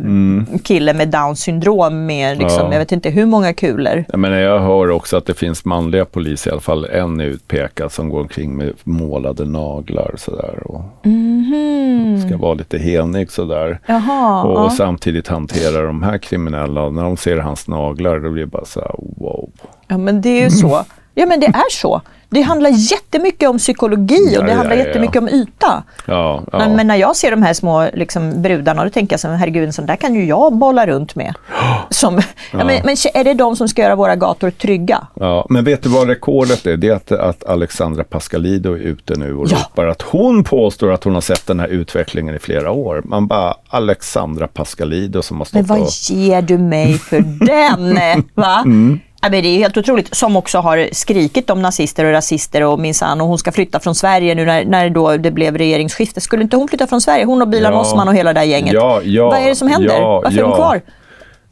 kille med down syndrom med liksom, Mm. Ja. jag vet inte hur många kulor. Jag, menar, jag hör också att det finns manliga poliser, i alla fall en utpekad, som går omkring med målade naglar sådär. Och ska vara lite henig sådär. Jaha, och, ja. och samtidigt hantera de här kriminella. När de ser hans naglar, då blir det bara så här, wow. Ja men det är ju så. Ja men det är så. Det handlar jättemycket om psykologi och det ja, handlar ja, jättemycket ja. om yta. Ja. Men, men när jag ser de här små liksom, brudarna, då tänker jag så här, herregud, en sån där kan ju jag bolla runt med. Som, men, men är det de som ska göra våra gator trygga? Ja, men vet du vad rekordet är? Det är att, att Alexandra Pascalido är ute nu och Ja. ropar att hon påstår att hon har sett den här utvecklingen i flera år. Man bara, Alexandra Pascalido som har Men stått vad och... ger du mig för den? Va? Mm. Ja, men det är helt otroligt. Som också har skrikit om nazister och rasister och minsann och hon ska flytta från Sverige nu när, när då det blev regeringsskifte. Skulle inte hon flytta från Sverige? Hon och Bilan Ja. Osman och hela det där gänget. Ja, ja, Vad är det som händer? ja, Varför är hon kvar?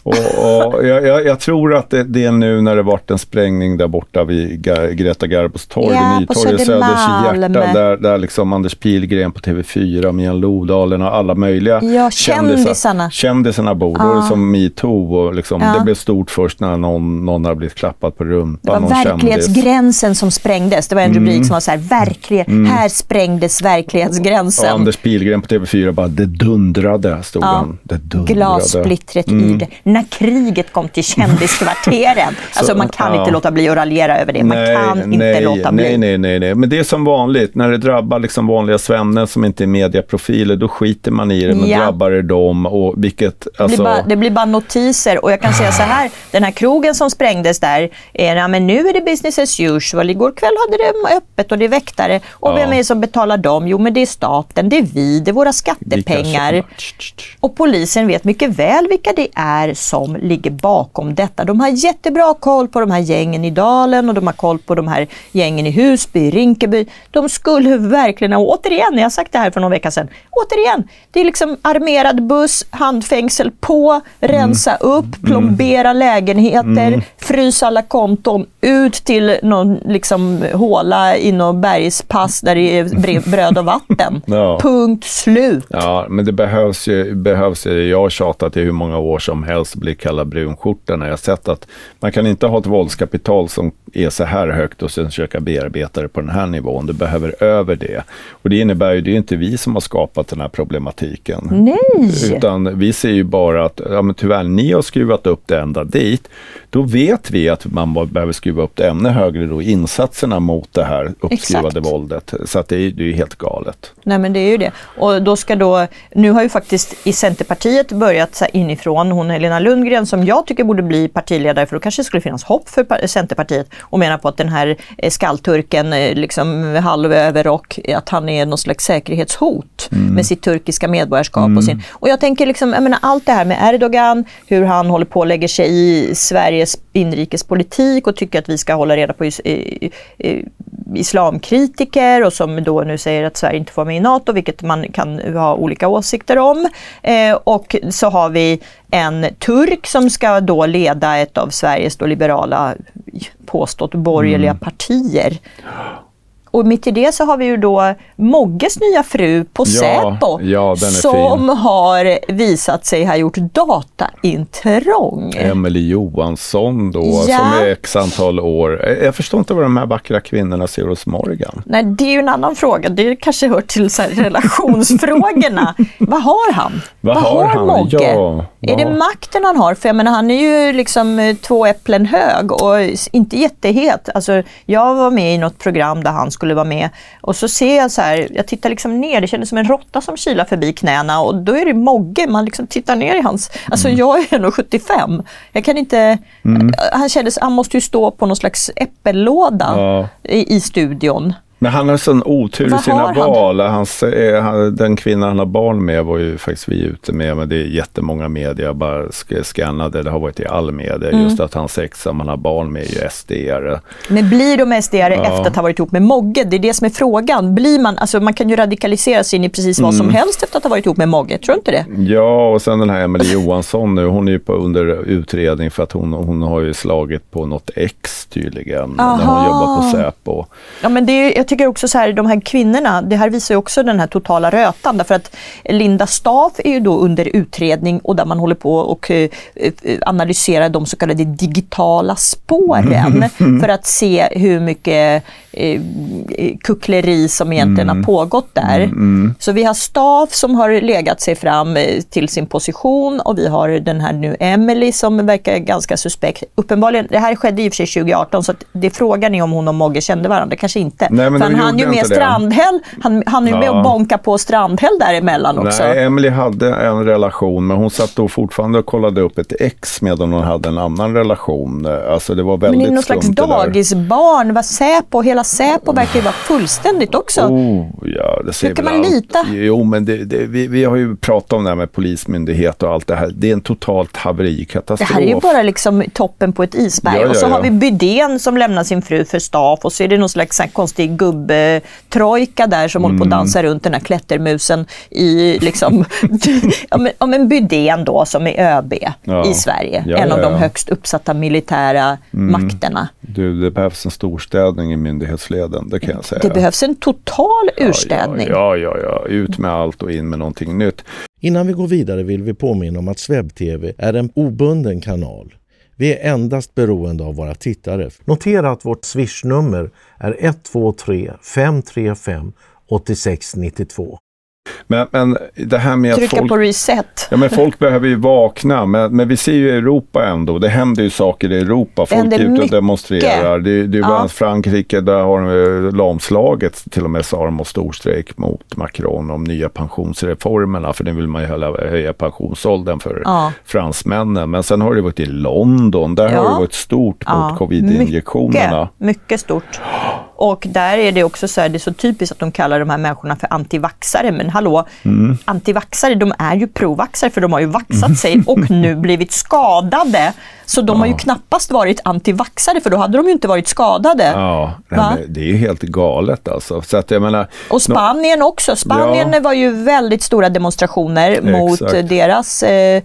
Och, och jag, jag, jag tror att det, det är nu när det varit en sprängning där borta vid Greta Garbos torg, Ja, Nytorget, Söders hjärta, där, där liksom Anders Pilgren på TV4, Mian Lodalen och alla möjliga Ja, kändisarna. kändisarna bor. Det som metoo och liksom, Ja. det blev stort först när någon, någon har blivit klappad på Det rumpan. var någon kändis. verklighetsgränsen som sprängdes. Det var en rubrik som var så här, verklighet, här sprängdes verklighetsgränsen. Och Anders Pilgren på TV4 bara, det dundrade, stod han. Det dundrade. Glassplittret i det. När kriget kom till kändiskvarteren. alltså man kan ja. inte låta bli att raljera över det. Man nej, kan inte nej, låta bli. Nej, nej, nej, nej. Men det är som vanligt, när det drabbar liksom vanliga svenne som inte är mediaprofiler, då skiter man i det. Men ja. drabbar det dem och vilket... Alltså... Det, blir bara, det blir bara notiser och jag kan säga så här, den här krogen som sprängdes där, är, ja, men nu är det business as usual. Igår kväll hade det öppet och det är väktare. Och ja. vem är det som betalar dem? Jo, men det är staten, det är vi, det är våra skattepengar. Och polisen vet mycket väl vilka det är som ligger bakom detta. De har jättebra koll på de här gängen i Dalen och de har koll på de här gängen i Husby, Rinkeby. De skulle verkligen, och återigen, jag har sagt det här för någon vecka sedan, återigen, det är liksom armerad buss, handfängsel på, rensa mm. upp, plombera mm. lägenheter, mm. frysa alla konton, ut till någon liksom håla i någon bergspass där det är bröd och vatten. ja. Punkt slut. Ja, men det behövs ju, behövs ju, jag har tjatat i hur många år som helst blir kallad brunskjorta när jag sett att man kan inte ha ett våldskapital som är så här högt och sen försöka bearbeta det på den här nivån. Du behöver över det. Och det innebär ju, det är inte vi som har skapat den här problematiken. Nej! Utan vi ser ju bara att, ja men tyvärr, ni har skruvat upp det ända dit. Då vet vi att man behöver skruva upp det ännu högre då, insatserna mot det här uppskruvade Exakt. våldet. Så att det är, ju helt galet. Nej men det är ju det. Och då ska då, nu har ju faktiskt i Centerpartiet börjat så inifrån, hon Helena Lundgren som jag tycker borde bli partiledare för då kanske det skulle finnas hopp för Centerpartiet och menar på att den här eh, skallturken eh, liksom halv överrock, att han är någon slags säkerhetshot mm. med sitt turkiska medborgarskap mm. och sin. Och jag tänker liksom, jag menar allt det här med Erdogan, hur han håller på att lägga sig i Sveriges inrikespolitik och tycker att vi ska hålla reda på is islamkritiker och som då nu säger att Sverige inte får vara med i NATO, vilket man kan ha olika åsikter om. Eh, och så har vi en turk som ska då leda ett av Sveriges då liberala påstått borgerliga mm. partier. Och mitt i det så har vi ju då Mogges nya fru på ja, Säpo ja, som fin. har visat sig ha gjort dataintrång. Emelie Johansson då, ja. som är x antal år. Jag förstår inte vad de här vackra kvinnorna ser hos Morgan. Nej, det är ju en annan fråga. Det kanske hör till så relationsfrågorna. vad har han? Vad, vad har, han? Mogge? Ja, är det makten han har? För jag menar, han är ju liksom eh, två äpplen hög och inte jättehet. Alltså, jag var med i något program där han skulle vara med. Och så ser jag så här, jag tittar liksom ner, det kändes som en råtta som kilar förbi knäna och då är det Mogge, man liksom tittar ner i hans... Alltså mm. jag är 1,75. Jag kan inte... Mm. Han kändes, han måste ju stå på någon slags äppellåda ja. i, i studion. Men han har sån otur i sina val. Hans, eh, den kvinnan han har barn med var ju faktiskt vi ute med, men det är jättemånga medier bara skannade. Det har varit i all media. Mm. Just att hans ex som han har barn med är ju SD-are. Men blir de SD-are ja. efter att ha varit ihop med Mogge? Det är det som är frågan. Blir man, alltså man kan ju radikaliseras in i precis vad som mm. helst efter att ha varit ihop med Mogge, tror du inte det? Ja, och sen den här Emelie Johansson nu, hon är ju på under utredning för att hon, hon har ju slagit på något ex tydligen, Aha. när hon jobbar på Säpo. Ja, men det är, jag tycker också så här, de här kvinnorna, det här visar ju också den här totala rötan. Därför att Linda Staff är ju då under utredning och där man håller på och uh, analyserar de så kallade digitala spåren för att se hur mycket uh, kuckleri som egentligen mm. har pågått där. Mm, mm. Så vi har Staff som har legat sig fram till sin position och vi har den här nu Emily som verkar ganska suspekt. Uppenbarligen, det här skedde i och för sig 2018 så det frågan är om hon och Mogge kände varandra, kanske inte. Nej, men han ju med Strandhäll, han, han är ju med och bonka på Strandhäll däremellan också. Nej, Emily hade en relation men hon satt då fortfarande och kollade upp ett ex medan hon hade en annan relation. Alltså det var väldigt Men är någon slags dagisbarn? Var Säpo, hela Säpo verkar ju vara fullständigt också. Oh, ja, det ser Hur kan man allt. lita? Jo, men det, det, vi, vi har ju pratat om det här med polismyndighet och allt det här. Det är en totalt haverikatastrof. Det här är ju bara liksom toppen på ett isberg. Ja, ja, ja. Och så har vi Bydén som lämnar sin fru för staff och så är det någon slags konstig gubbe trojka där som mm. håller på att mm. dansa runt den här klättermusen i liksom, om, en Bydén då som är ÖB ja. i Sverige. Ja, en av de högst uppsatta militära mm. makterna. Du, det behövs en storstädning i myndighetsleden, det kan jag säga. Det behövs en total urstädning. Ja, ja, ja, ut med allt och in med någonting nytt. Innan vi går vidare vill vi påminna om att SvebTV är en obunden kanal. Vi är endast beroende av våra tittare. Notera att vårt swishnummer är 123 535 8692. Men, men det här med Trycka att folk... på reset. Ja, men folk behöver ju vakna, men, men vi ser ju i Europa ändå, det händer ju saker i Europa. Folk är ute och demonstrerar. Det, det är bland Ja. Frankrike, där har de lamslaget, till och med sa de och storstrejk mot Macron om nya pensionsreformerna, för nu vill man ju höja, pensionsåldern för Ja. fransmännen. Men sen har det varit i London, där Ja. har det varit stort mot covid-injektionerna. Mycket, mycket stort. Och där är det också så här, det är så typiskt att de kallar de här människorna för antivaxare. Men hallå, Mm. antivaxare de är ju provaxare för de har ju vaxat sig och nu blivit skadade. Så de har ju knappast varit antivaxare för då hade de ju inte varit skadade. Ja, nej, det är ju helt galet alltså. Så att jag menar, Och Spanien också. Spanien Ja. var ju väldigt stora demonstrationer mot Exakt. deras eh,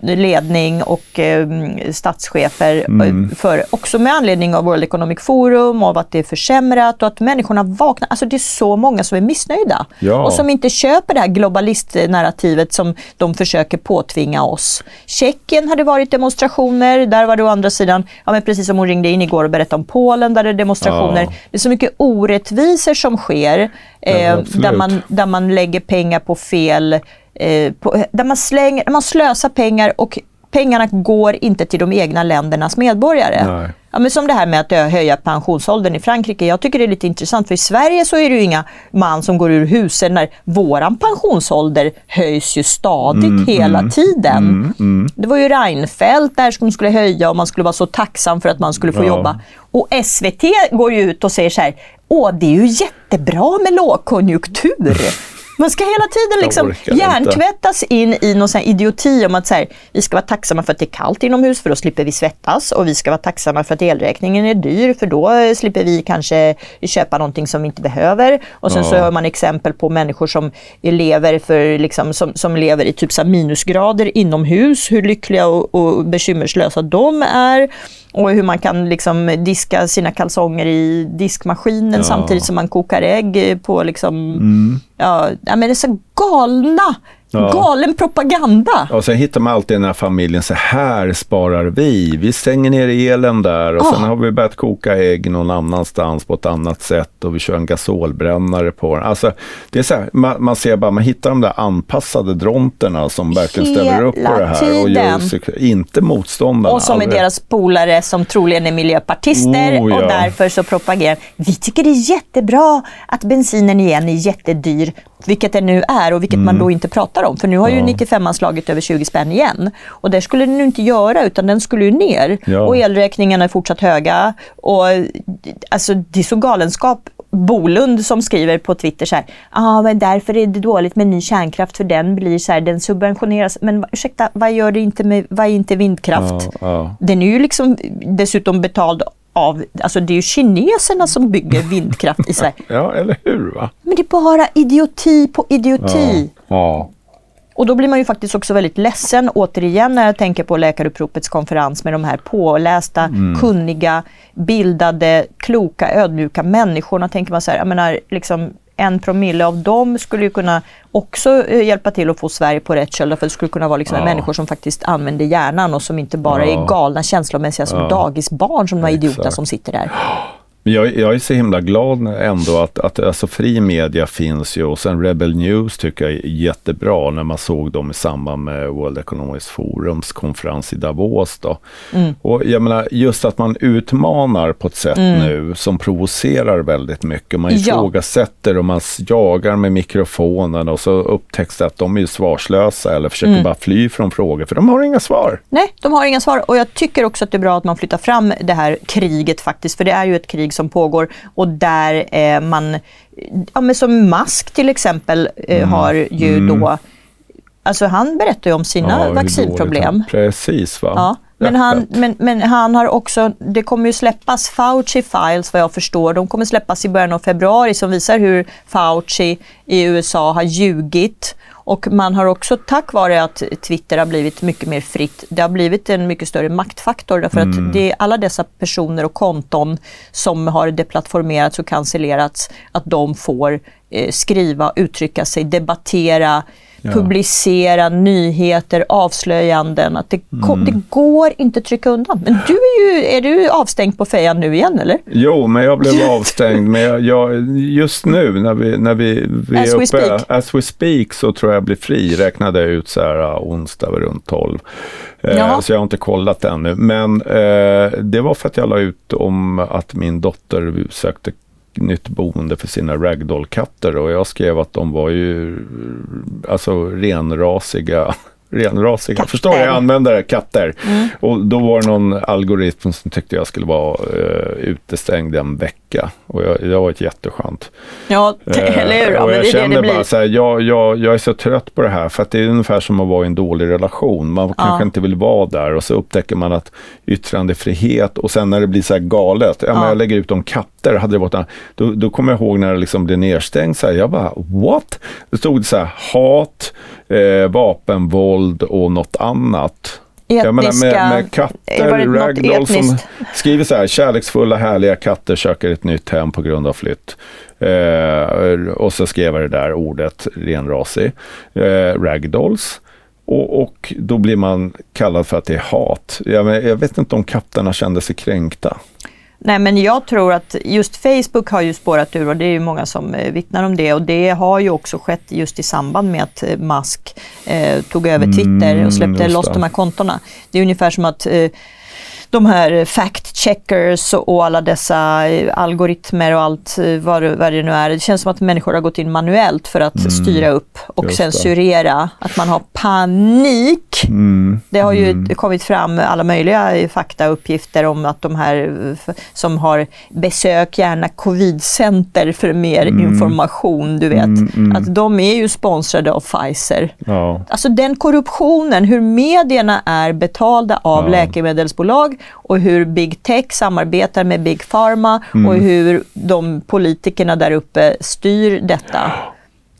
ledning och eh, statschefer. Mm. eh, För, också med anledning av World Economic Forum, av att det är försämrat och att människorna vaknar. Alltså det är så många som är missnöjda. Ja. Och som inte köper det här globalistnarrativet som de försöker påtvinga oss. Tjeckien hade varit demonstrationer, där var det å andra sidan, ja men precis som hon ringde in igår och berättade om Polen, där det är demonstrationer. Ja. Det är så mycket orättvisor som sker. Eh, där, man, där man lägger pengar på fel, eh, på, där man, slänger, man slösar pengar och pengarna går inte till de egna ländernas medborgare. Nej. Ja, men som det här med att ö, höja pensionsåldern i Frankrike. Jag tycker det är lite intressant för i Sverige så är det ju inga man som går ur husen när våran pensionsålder höjs ju stadigt Mm, hela tiden. Det var ju Reinfeldt där som skulle höja och man skulle vara så tacksam för att man skulle få Ja. jobba. Och SVT går ju ut och säger så här, åh det är ju jättebra med lågkonjunktur. Man ska hela tiden liksom orkar inte. hjärntvättas in i någon sån här idioti om att så här, vi ska vara tacksamma för att det är kallt inomhus för då slipper vi svettas och vi ska vara tacksamma för att elräkningen är dyr för då eh, slipper vi kanske köpa någonting som vi inte behöver. Och sen så Ja. hör man exempel på människor som lever, för, liksom, som, som lever i typ så minusgrader inomhus, hur lyckliga och, och bekymmerslösa de är. Och hur man kan liksom diska sina kalsonger i diskmaskinen Ja. samtidigt som man kokar ägg på liksom, ja, ja, men det är så galna, Ja. galen propaganda. Och sen hittar man alltid den här familjen, så här sparar vi. Vi stänger ner elen där och sen Ah. har vi börjat koka ägg någon annanstans på ett annat sätt och vi kör en gasolbrännare på den. Alltså, det är så här, man, man ser bara, man hittar de där anpassade dronterna som verkligen ställer upp på Hela det här och gör inte motståndarna. Och som är aldrig. deras polare som troligen är miljöpartister Oh, ja. och därför så propagerar vi tycker det är jättebra att bensinen igen är jättedyr, vilket den nu är och vilket man då inte pratar om. För nu har ju. Ja. 95 slagit över 20 spänn igen. Och det skulle den ju inte göra utan den skulle ju ner. Ja. Och elräkningarna är fortsatt höga. Och alltså det är så galenskap. Bolund som skriver på Twitter så här, ah, men därför är det dåligt med ny kärnkraft för den blir så här, den subventioneras. Men ursäkta, vad gör det inte med, vad är inte vindkraft? Ja, ja. Den är ju liksom dessutom betald av, alltså det är ju kineserna som bygger vindkraft i Sverige. ja, eller hur? Va? Men det är bara idioti på idioti. Ja. Och då blir man ju faktiskt också väldigt ledsen återigen när jag tänker på Läkaruppropets konferens med de här pålästa, Mm. kunniga, bildade, kloka, ödmjuka människorna. Tänker man så här, jag menar liksom en promille av dem skulle ju kunna också eh, hjälpa till att få Sverige på rätt köl. För det skulle kunna vara liksom Ja. människor som faktiskt använder hjärnan och som inte bara Ja. är galna känslomässiga som Ja. dagisbarn som de här idioterna som sitter där. Men jag, jag är så himla glad ändå att, att alltså fri media finns ju och sen Rebel News tycker jag är jättebra när man såg dem i samband med World Economic Forums konferens i Davos. Då. Mm. Och jag menar just att man utmanar på ett sätt nu som provocerar väldigt mycket. Man Mm. Ja. ifrågasätter och man jagar med mikrofonen och så upptäcks det att de är svarslösa eller försöker Mm. bara fly från frågor för de har inga svar. Nej, de har inga svar och jag tycker också att det är bra att man flyttar fram det här kriget faktiskt, för det är ju ett krig som pågår och där eh, man, ja men som Musk till exempel eh, har ju då, alltså han berättar ju om sina Ja, vaccinproblem. Precis va. Ja, men, han, men, men han har också, det kommer ju släppas Fauci Files vad jag förstår. De kommer släppas i början av februari som visar hur Fauci i USA har ljugit. Och man har också tack vare att Twitter har blivit mycket mer fritt, det har blivit en mycket större maktfaktor. Därför att det är alla dessa personer och konton som har deplattformerats och cancellerats, att de får eh, skriva, uttrycka sig, debattera, Ja. publicera nyheter, avslöjanden. Att det, Mm. det går inte att trycka undan. Men du är ju är du avstängd på fejan nu igen eller? Jo, men jag blev avstängd. Men jag, jag, just nu när vi, när vi, vi As är uppe, speak. as we speak, så tror jag jag blir fri. Räknade jag ut så här onsdag runt 12. Eh, så jag har inte kollat ännu. Men eh, det var för att jag la ut om att min dotter sökte nytt boende för sina ragdoll-katter och jag skrev att de var ju alltså renrasiga renrasiga, Katter. förstår jag användare, katter. Och då var det någon algoritm som tyckte jag skulle vara eh, utestängd en vecka. Och jag, det var ett jätteskönt. Ja, Eh, eller hur? Ja, och jag det är det bara så här, jag, jag, jag är så trött på det här för att det är ungefär som att vara i en dålig relation. Man kanske inte vill vara där och så upptäcker man att yttrandefrihet och sen när det blir så här galet, ja, men Ja. jag lägger ut om katter, hade det varit, en- då, då kommer jag ihåg när det liksom blev nedstängt, så här, jag bara what? Det stod så här hat, eh, vapenvåld och något annat. Jag menar med, Etniska- med katter, ragdoll som skriver så här, kärleksfulla härliga katter söker ett nytt hem på grund av flytt. Eh, och så skrev jag det där ordet renrasig. Eh, ragdolls. Och, och då blir man kallad för att det är hat. Jag, jag vet inte om katterna kände sig kränkta. Nej, men jag tror att just Facebook har ju spårat ur och det är ju många som eh, vittnar om det och det har ju också skett just i samband med att eh, Musk eh, tog över Twitter Mm, och släppte loss de här kontona. Det är ungefär som att eh, de här fact-checkers och alla dessa eh, algoritmer och allt eh, vad, det- vad det nu är. Det känns som att människor har gått in manuellt för att styra upp och Mm. Just det. censurera. Att man har panik. Mm. Det har ju kommit fram alla möjliga faktauppgifter om att de här eh, som har besök gärna covidcenter för mer information, du vet. Mm, mm. Att de är ju sponsrade av Pfizer. Ja. Alltså den korruptionen, hur medierna är betalda av Ja. läkemedelsbolag och hur Big Tech samarbetar med Big Pharma Mm. och hur de politikerna där uppe styr detta.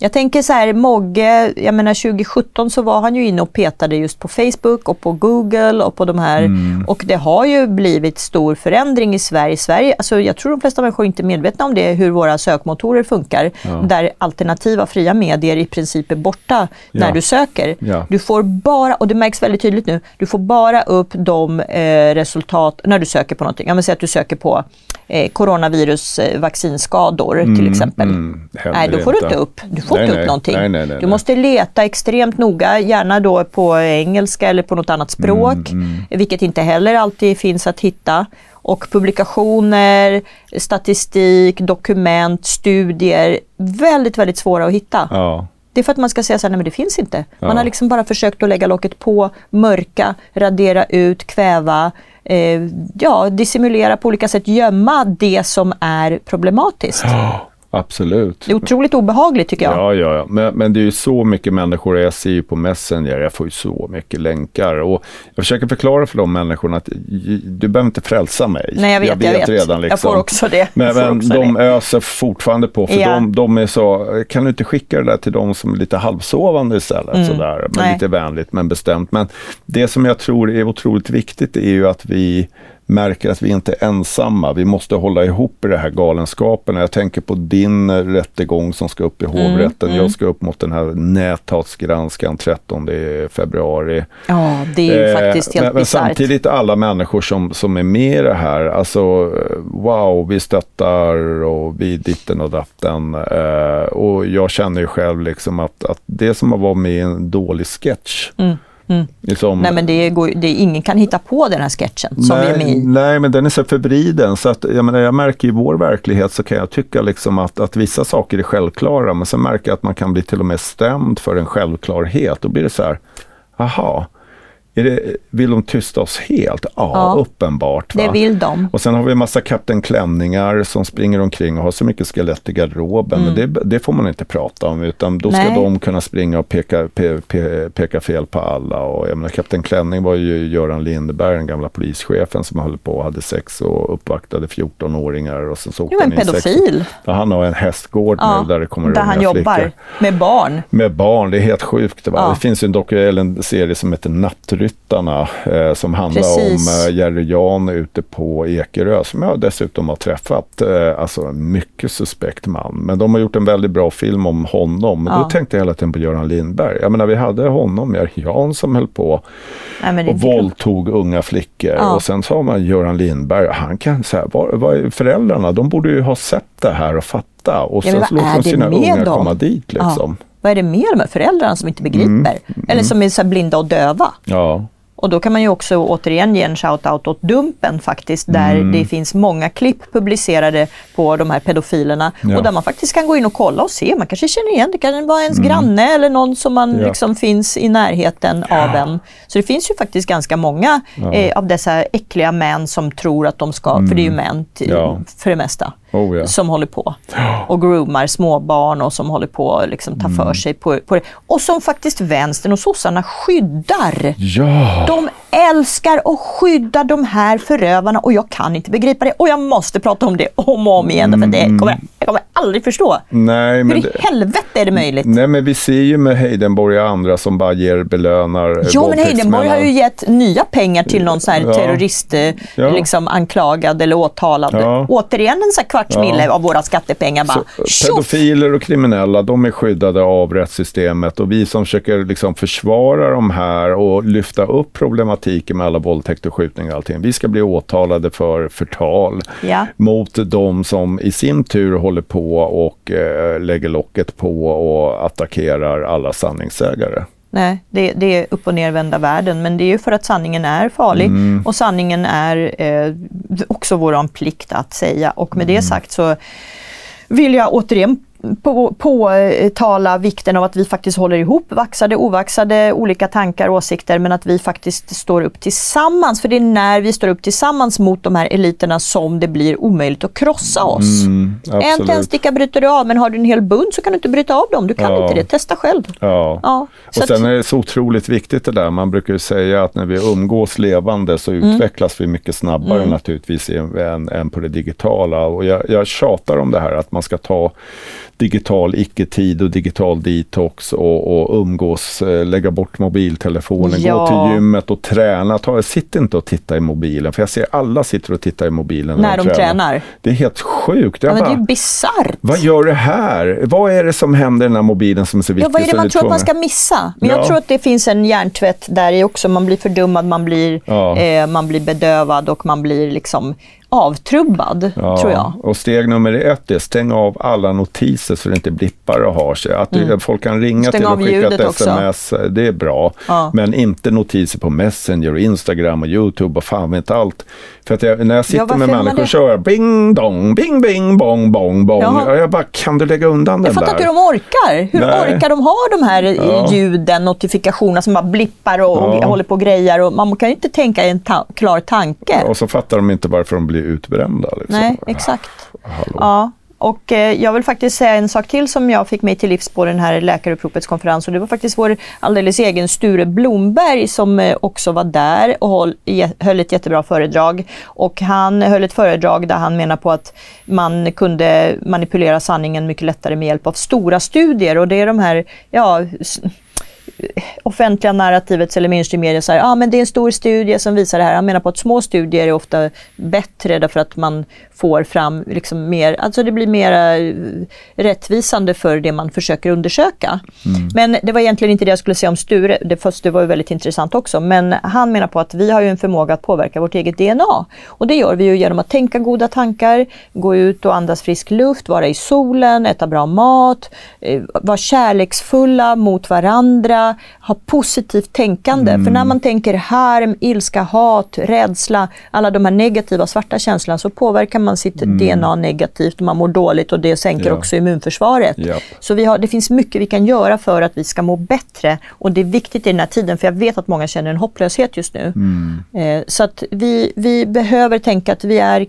Jag tänker så här, Mogge, jag menar 2017 så var han ju inne och petade just på Facebook och på Google och på de här. Mm. Och det har ju blivit stor förändring i Sverige. Sverige alltså jag tror de flesta människor inte är medvetna om det, hur våra sökmotorer funkar. Där alternativa fria medier i princip är borta när Ja. du söker. Ja. Du får bara, och det märks väldigt tydligt nu, du får bara upp de eh, resultat när du söker på någonting. Jag vill säga att du söker på eh, coronavirus eh, vaccinskador till exempel. mm, nej, då får du inte. upp, du får Nej, inte upp någonting. Nej, nej, nej, du måste leta extremt noga, gärna då på engelska eller på något annat språk, Mm, vilket inte heller alltid finns att hitta. Och publikationer, statistik, dokument, studier, väldigt, väldigt svåra att hitta. Ja. Det är för att man ska säga så här, nej men det finns inte. Man Ja. har liksom bara försökt att lägga locket på, mörka, radera ut, kväva, eh, ja, dissimulera på olika sätt, gömma det som är problematiskt. Absolut. Det är otroligt obehagligt tycker jag. Ja, ja, ja. Men, men det är ju så mycket människor, jag ser ju på Messenger, jag får ju så mycket länkar. Och jag försöker förklara för de människorna att du behöver inte frälsa mig. Nej, jag vet, jag vet. redan liksom. Jag får också det. Men, Jag men också de det. öser fortfarande på, för Ja. de, de är så, kan du inte skicka det där till de som är lite halvsovande istället? Sådär, men Mm. Nej. lite vänligt men bestämt. Men det som jag tror är otroligt viktigt är ju att vi märker att vi inte är ensamma. Vi måste hålla ihop i det här galenskapen. Jag tänker på din rättegång som ska upp i Mm, hovrätten. Jag ska upp mot den här näthatsgranskan 13 februari. Ja, det är ju Eh, faktiskt helt men, men samtidigt alla människor som, som är med i det här, alltså eh, wow, vi stöttar och vi ditten och datten. Eh, och jag känner ju själv liksom att, att det som att vara med i en dålig sketch. Liksom, Nej men det går, det, ingen kan hitta på den här sketchen som nej, i. nej, men den är så förvriden så att jag, menar, jag märker i vår verklighet så kan jag tycka liksom att, att vissa saker är självklara men sen märker jag att man kan bli till och med stämd för en självklarhet. Då blir det så här, aha, det, vill de tysta oss helt? Ja, Ja. uppenbart. Va? Det vill de. Och sen har vi en massa Kapten Klänningar som springer omkring och har så mycket skelett i garderoben. Men det, det får man inte prata om utan då ska Mm. Nej. de kunna springa och peka, pe, pe, peka fel på alla. Och jag menar, Kapten Klänning var ju Göran Lindberg, den gamla polischefen som höll på och hade sex och uppvaktade 14-åringar. Och sen så Jo, en sex- pedofil. Ja, han har en hästgård Ja, nu där det kommer där han jobbar flickor. med barn. Med barn, det är helt sjukt. Va? Ja. Det finns ju en, doku- en serie som heter Nattrymt Snöskyttarna eh, som handlar Precis. om eh, Jerry Jan ute på Ekerö som jag dessutom har träffat. Eh, alltså en mycket suspekt man. Men de har gjort en väldigt bra film om honom. Men Ja. Då tänkte jag hela tiden på Göran Lindberg. Jag menar vi hade honom, Jerry Jan som höll på Nej, och våldtog unga flickor. Ja. Och sen sa man Göran Lindberg, han kan säga, vad, vad, föräldrarna de borde ju ha sett det här och fatta. Och Ja, sen vad låter de sina dem? komma dit liksom. Vad är det med de här föräldrarna som inte begriper? Mm. Eller som är så blinda och döva? Ja. Och då kan man ju också återigen ge en shout-out åt Dumpen faktiskt, där Mm. det finns många klipp publicerade på de här pedofilerna. Ja. Och där man faktiskt kan gå in och kolla och se, man kanske känner igen, det kan vara ens granne eller någon som man Mm. Ja. liksom finns i närheten av en. Så det finns ju faktiskt ganska många eh, av dessa äckliga män som tror att de ska, för det är ju män till, Mm. Ja. för det mesta, Oh, ja. som håller på och groomar småbarn och som håller på att liksom ta Mm. för sig på, på det. Och som faktiskt vänstern och sossarna skyddar. Ja. De älskar och skyddar de här förövarna och jag kan inte begripa det. Och jag måste prata om det om och om igen för det kommer, jag kommer aldrig förstå. Nej, Hur Mm. men i det, helvete är det möjligt? nej, men vi ser ju med Heidenborg och andra som bara ger belönar eh, Jo men Heidenborg har ju gett nya pengar till någon sån här Ja. terrorist, eh, Ja. liksom anklagad eller åtalad. Ja. Återigen en sån här kvarts mille av våra skattepengar bara. Så, tjoff! pedofiler och kriminella, de är skyddade av rättssystemet och vi som försöker liksom försvara de här och lyfta upp problematiken med alla våldtäkter och skjutningar och allting. Vi ska bli åtalade för förtal Ja. mot de som i sin tur håller på och eh, lägger locket på och attackerar alla sanningssägare. Nej, det, det är upp och nervända världen. Men det är ju för att sanningen är farlig Mm. och sanningen är eh, också vår plikt att säga. Och med Mm. det sagt så vill jag återigen på- påtala vikten av att vi faktiskt håller ihop vaxade, ovaxade, olika tankar, åsikter, men att vi faktiskt står upp tillsammans. För det är när vi står upp tillsammans mot de här eliterna som det blir omöjligt att krossa oss. Mm, en tändsticka bryter du av, men har du en hel bunt så kan du inte bryta av dem. Du kan Ja. inte det, testa själv. Ja. Ja, Och sen att- är det så otroligt viktigt det där. Man brukar ju säga att när vi umgås levande så Mm. utvecklas vi mycket snabbare naturligtvis än, än på det digitala. Och jag, jag tjatar om det här att man ska ta digital icke-tid och digital detox och, och umgås, eh, lägga bort mobiltelefonen, Ja. gå till gymmet och träna. Ta, sitt inte och titta i mobilen, för jag ser alla sitter och tittar i mobilen När de tränar. Det är helt sjukt. Jag Ja, men det är bara, ju bisarrt. vad gör det här? Vad är det som händer i den här mobilen som är så Ja, viktig? vad är det man tror att man ska missa? Men Ja. jag tror att det finns en hjärntvätt där i också. Man blir fördummad, man blir, Ja. eh, man blir bedövad och man blir liksom avtrubbad, tror jag. Och steg nummer ett är stäng av alla notiser så det inte blippar och har sig. Att det, folk kan ringa Mm. Stäng till och skicka ett ljudet också. sms, det är bra. Ja. Men inte notiser på Messenger, och Instagram och Youtube och fan vet allt. För att jag, när jag sitter varför med människor så hör jag bing dong, bing bing bong bong bong. Och jag bara, kan du lägga undan Jag den fattar där? inte hur de orkar. Hur Nej. orkar de ha de här eh, Ja. ljuden, notifikationerna som bara blippar och, och Ja. håller på och grejer. Och man kan ju inte tänka i en ta- klar tanke. Och så fattar de inte varför de blir utbrända. Liksom. Nej, exakt. Hallå. Ja, och eh, jag vill faktiskt säga en sak till som jag fick mig till livs på den här läkaruppropets konferens och det var faktiskt vår alldeles egen Sture Blomberg som eh, också var där och håll, höll ett jättebra föredrag. Och han höll ett föredrag där han menar på att man kunde manipulera sanningen mycket lättare med hjälp av stora studier och det är de här, ja, offentliga narrativets eller mainstream media säger ah, men det är en stor studie som visar det här. Han menar på att små studier är ofta bättre därför att man får fram liksom mer, alltså det blir mer eh, rättvisande för det man försöker undersöka. Men det var egentligen inte det jag skulle säga om Sture, det, fast det var ju väldigt intressant också. Men han menar på att vi har ju en förmåga att påverka vårt eget DNA. Och det gör vi ju genom att tänka goda tankar, gå ut och andas frisk luft, vara i solen, äta bra mat, eh, vara kärleksfulla mot varandra, ha positivt tänkande. För när man tänker harm, ilska, hat, rädsla, alla de här negativa svarta känslorna så påverkar man sitt DNA negativt och man mår dåligt och det sänker Ja. också immunförsvaret. Japp. Så vi har, det finns mycket vi kan göra för att vi ska må bättre och det är viktigt i den här tiden för jag vet att många känner en hopplöshet just nu. Eh, så att vi, vi behöver tänka att vi är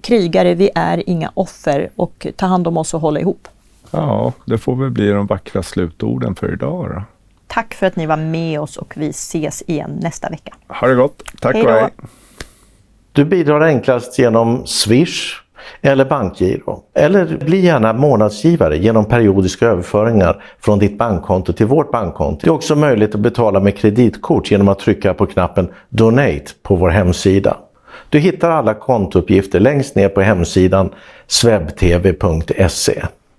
krigare, vi är inga offer och ta hand om oss och hålla ihop. Ja, det får väl bli de vackra slutorden för idag då. Tack för att ni var med oss och vi ses igen nästa vecka. Ha det gott. Tack Hej och hej. Du bidrar enklast genom Swish eller bankgiro. Eller bli gärna månadsgivare genom periodiska överföringar från ditt bankkonto till vårt bankkonto. Det är också möjligt att betala med kreditkort genom att trycka på knappen Donate på vår hemsida. Du hittar alla kontouppgifter längst ner på hemsidan swebtv.se.